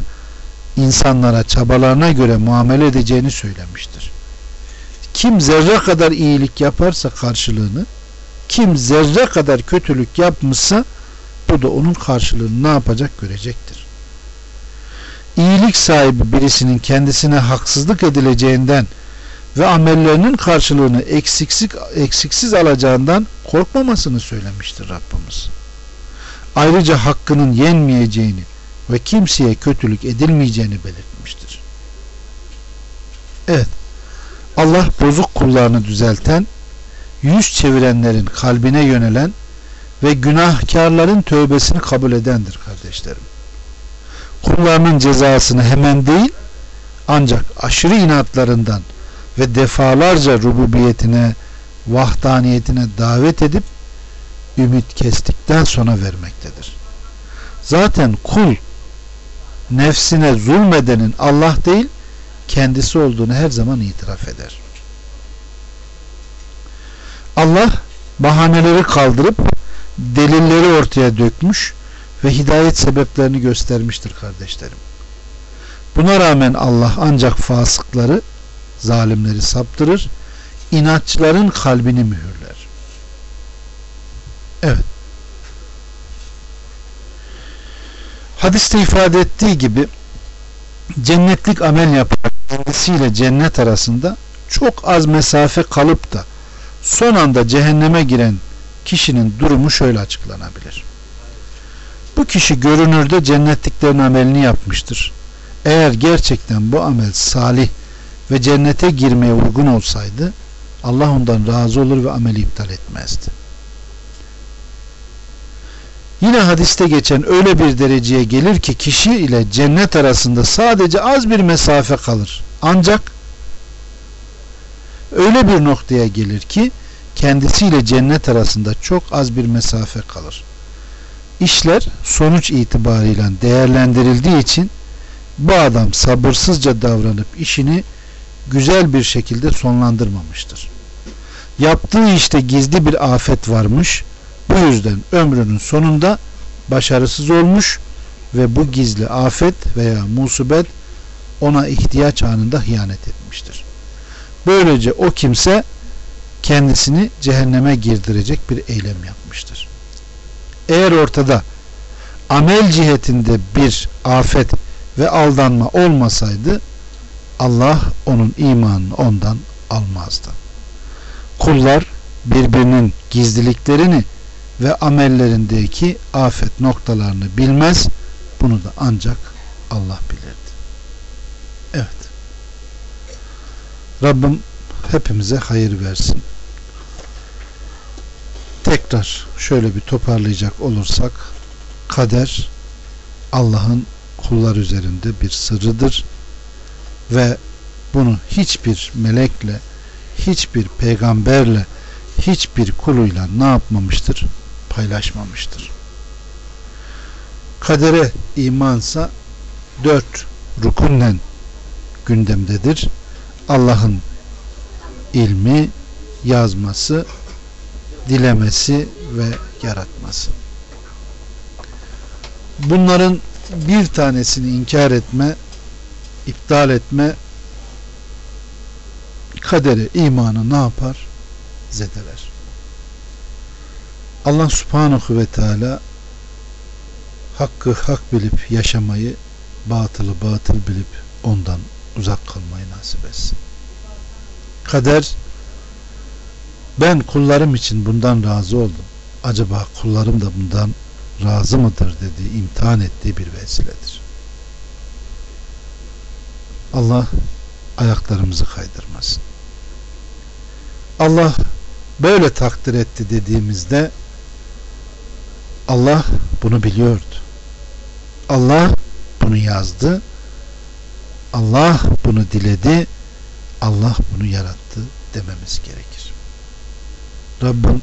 insanlara çabalarına göre muamele edeceğini söylemiştir. Kim zerre kadar iyilik yaparsa karşılığını, kim zerre kadar kötülük yapmışsa bu da onun karşılığını ne yapacak görecektir. İyilik sahibi birisinin kendisine haksızlık edileceğinden ve amellerinin karşılığını eksiksiz, eksiksiz alacağından korkmamasını söylemiştir Rabbimiz. Ayrıca hakkının yenmeyeceğini ve kimseye kötülük edilmeyeceğini belirtmiştir. Evet. Allah bozuk kullarını düzelten, yüz çevirenlerin kalbine yönelen ve günahkarların tövbesini kabul edendir kardeşlerim. Kullarının cezasını hemen değil, ancak aşırı inatlarından ve defalarca rububiyetine, vahdaniyetine davet edip ümit kestikten sonra vermektedir. Zaten kul nefsine zulmedenin Allah değil kendisi olduğunu her zaman itiraf eder. Allah bahaneleri kaldırıp delilleri ortaya dökmüş ve hidayet sebeplerini göstermiştir kardeşlerim. Buna rağmen Allah ancak fasıkları, zalimleri saptırır, inatçıların kalbini mühürler. Evet. Hadiste ifade ettiği gibi cennetlik amel yaparak kendisiyle cennet arasında çok az mesafe kalıp da son anda cehenneme giren kişinin durumu şöyle açıklanabilir. Bu kişi görünürde cennetliklerin amelini yapmıştır. Eğer gerçekten bu amel salih ve cennete girmeye uygun olsaydı Allah ondan razı olur ve ameli iptal etmezdi. Yine hadiste geçen öyle bir dereceye gelir ki kişi ile cennet arasında sadece az bir mesafe kalır. Ancak öyle bir noktaya gelir ki kendisiyle cennet arasında çok az bir mesafe kalır. İşler sonuç itibarıyla değerlendirildiği için bu adam sabırsızca davranıp işini güzel bir şekilde sonlandırmamıştır. Yaptığı işte gizli bir afet varmış bu yüzden ömrünün sonunda başarısız olmuş ve bu gizli afet veya musibet ona ihtiyaç anında hıyanet etmiştir. Böylece o kimse kendisini cehenneme girdirecek bir eylem yapmıştır. Eğer ortada amel cihetinde bir afet ve aldanma olmasaydı Allah onun imanını ondan almazdı. Kullar birbirinin gizliliklerini ve amellerindeki afet noktalarını bilmez. Bunu da ancak Allah bilirdi. Evet. Rabbim hepimize hayır versin. Tekrar şöyle bir toparlayacak olursak kader Allah'ın kullar üzerinde bir sırrıdır ve bunu hiçbir melekle hiçbir peygamberle hiçbir kuluyla ne yapmamıştır? Paylaşmamıştır. Kadere imansa dört rukunnen gündemdedir. Allah'ın ilmi, yazması, dilemesi ve yaratması. Bunların bir tanesini inkar etme, iptal etme, kadere imanı ne yapar? Zedeler. Allah subhanahu ve teala hakkı hak bilip yaşamayı, batılı batıl bilip ondan uzak kalmayı nasip etsin. Kader ben kullarım için bundan razı oldum. Acaba kullarım da bundan razı mıdır dediği, imtihan ettiği bir vesiledir. Allah ayaklarımızı kaydırmasın. Allah böyle takdir etti dediğimizde Allah bunu biliyordu. Allah bunu yazdı. Allah bunu diledi. Allah bunu yarattı dememiz gerekir. Rabbim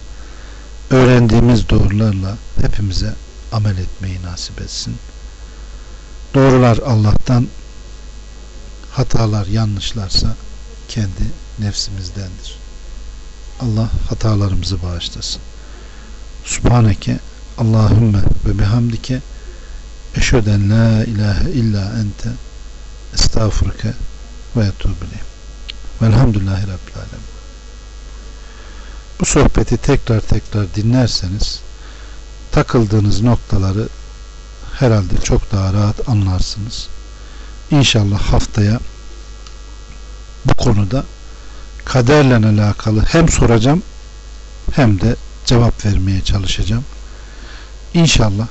öğrendiğimiz doğrularla hepimize amel etmeyi nasip etsin. Doğrular Allah'tan, hatalar, yanlışlarsa kendi nefsimizdendir. Allah hatalarımızı bağışlasın. Subhaneke Allahümme ve bihamdike eşheden la ilahe illa ente estağfurke ve etubile. Velhamdülillahi Rabbil Alemin. Bu sohbeti tekrar tekrar dinlerseniz takıldığınız noktaları herhalde çok daha rahat anlarsınız. İnşallah haftaya bu konuda kaderle alakalı hem soracağım hem de cevap vermeye çalışacağım. İnşallah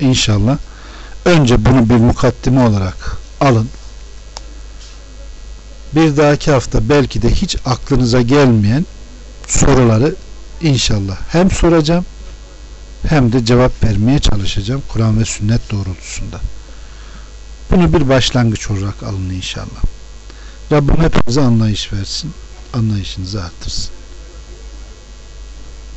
inşallah önce bunu bir mukaddime olarak alın. Bir dahaki hafta belki de hiç aklınıza gelmeyen soruları inşallah hem soracağım hem de cevap vermeye çalışacağım Kur'an ve sünnet doğrultusunda. Bunu bir başlangıç olarak alın inşallah. Rabbim hepimize anlayış versin. Anlayışınızı arttırsın.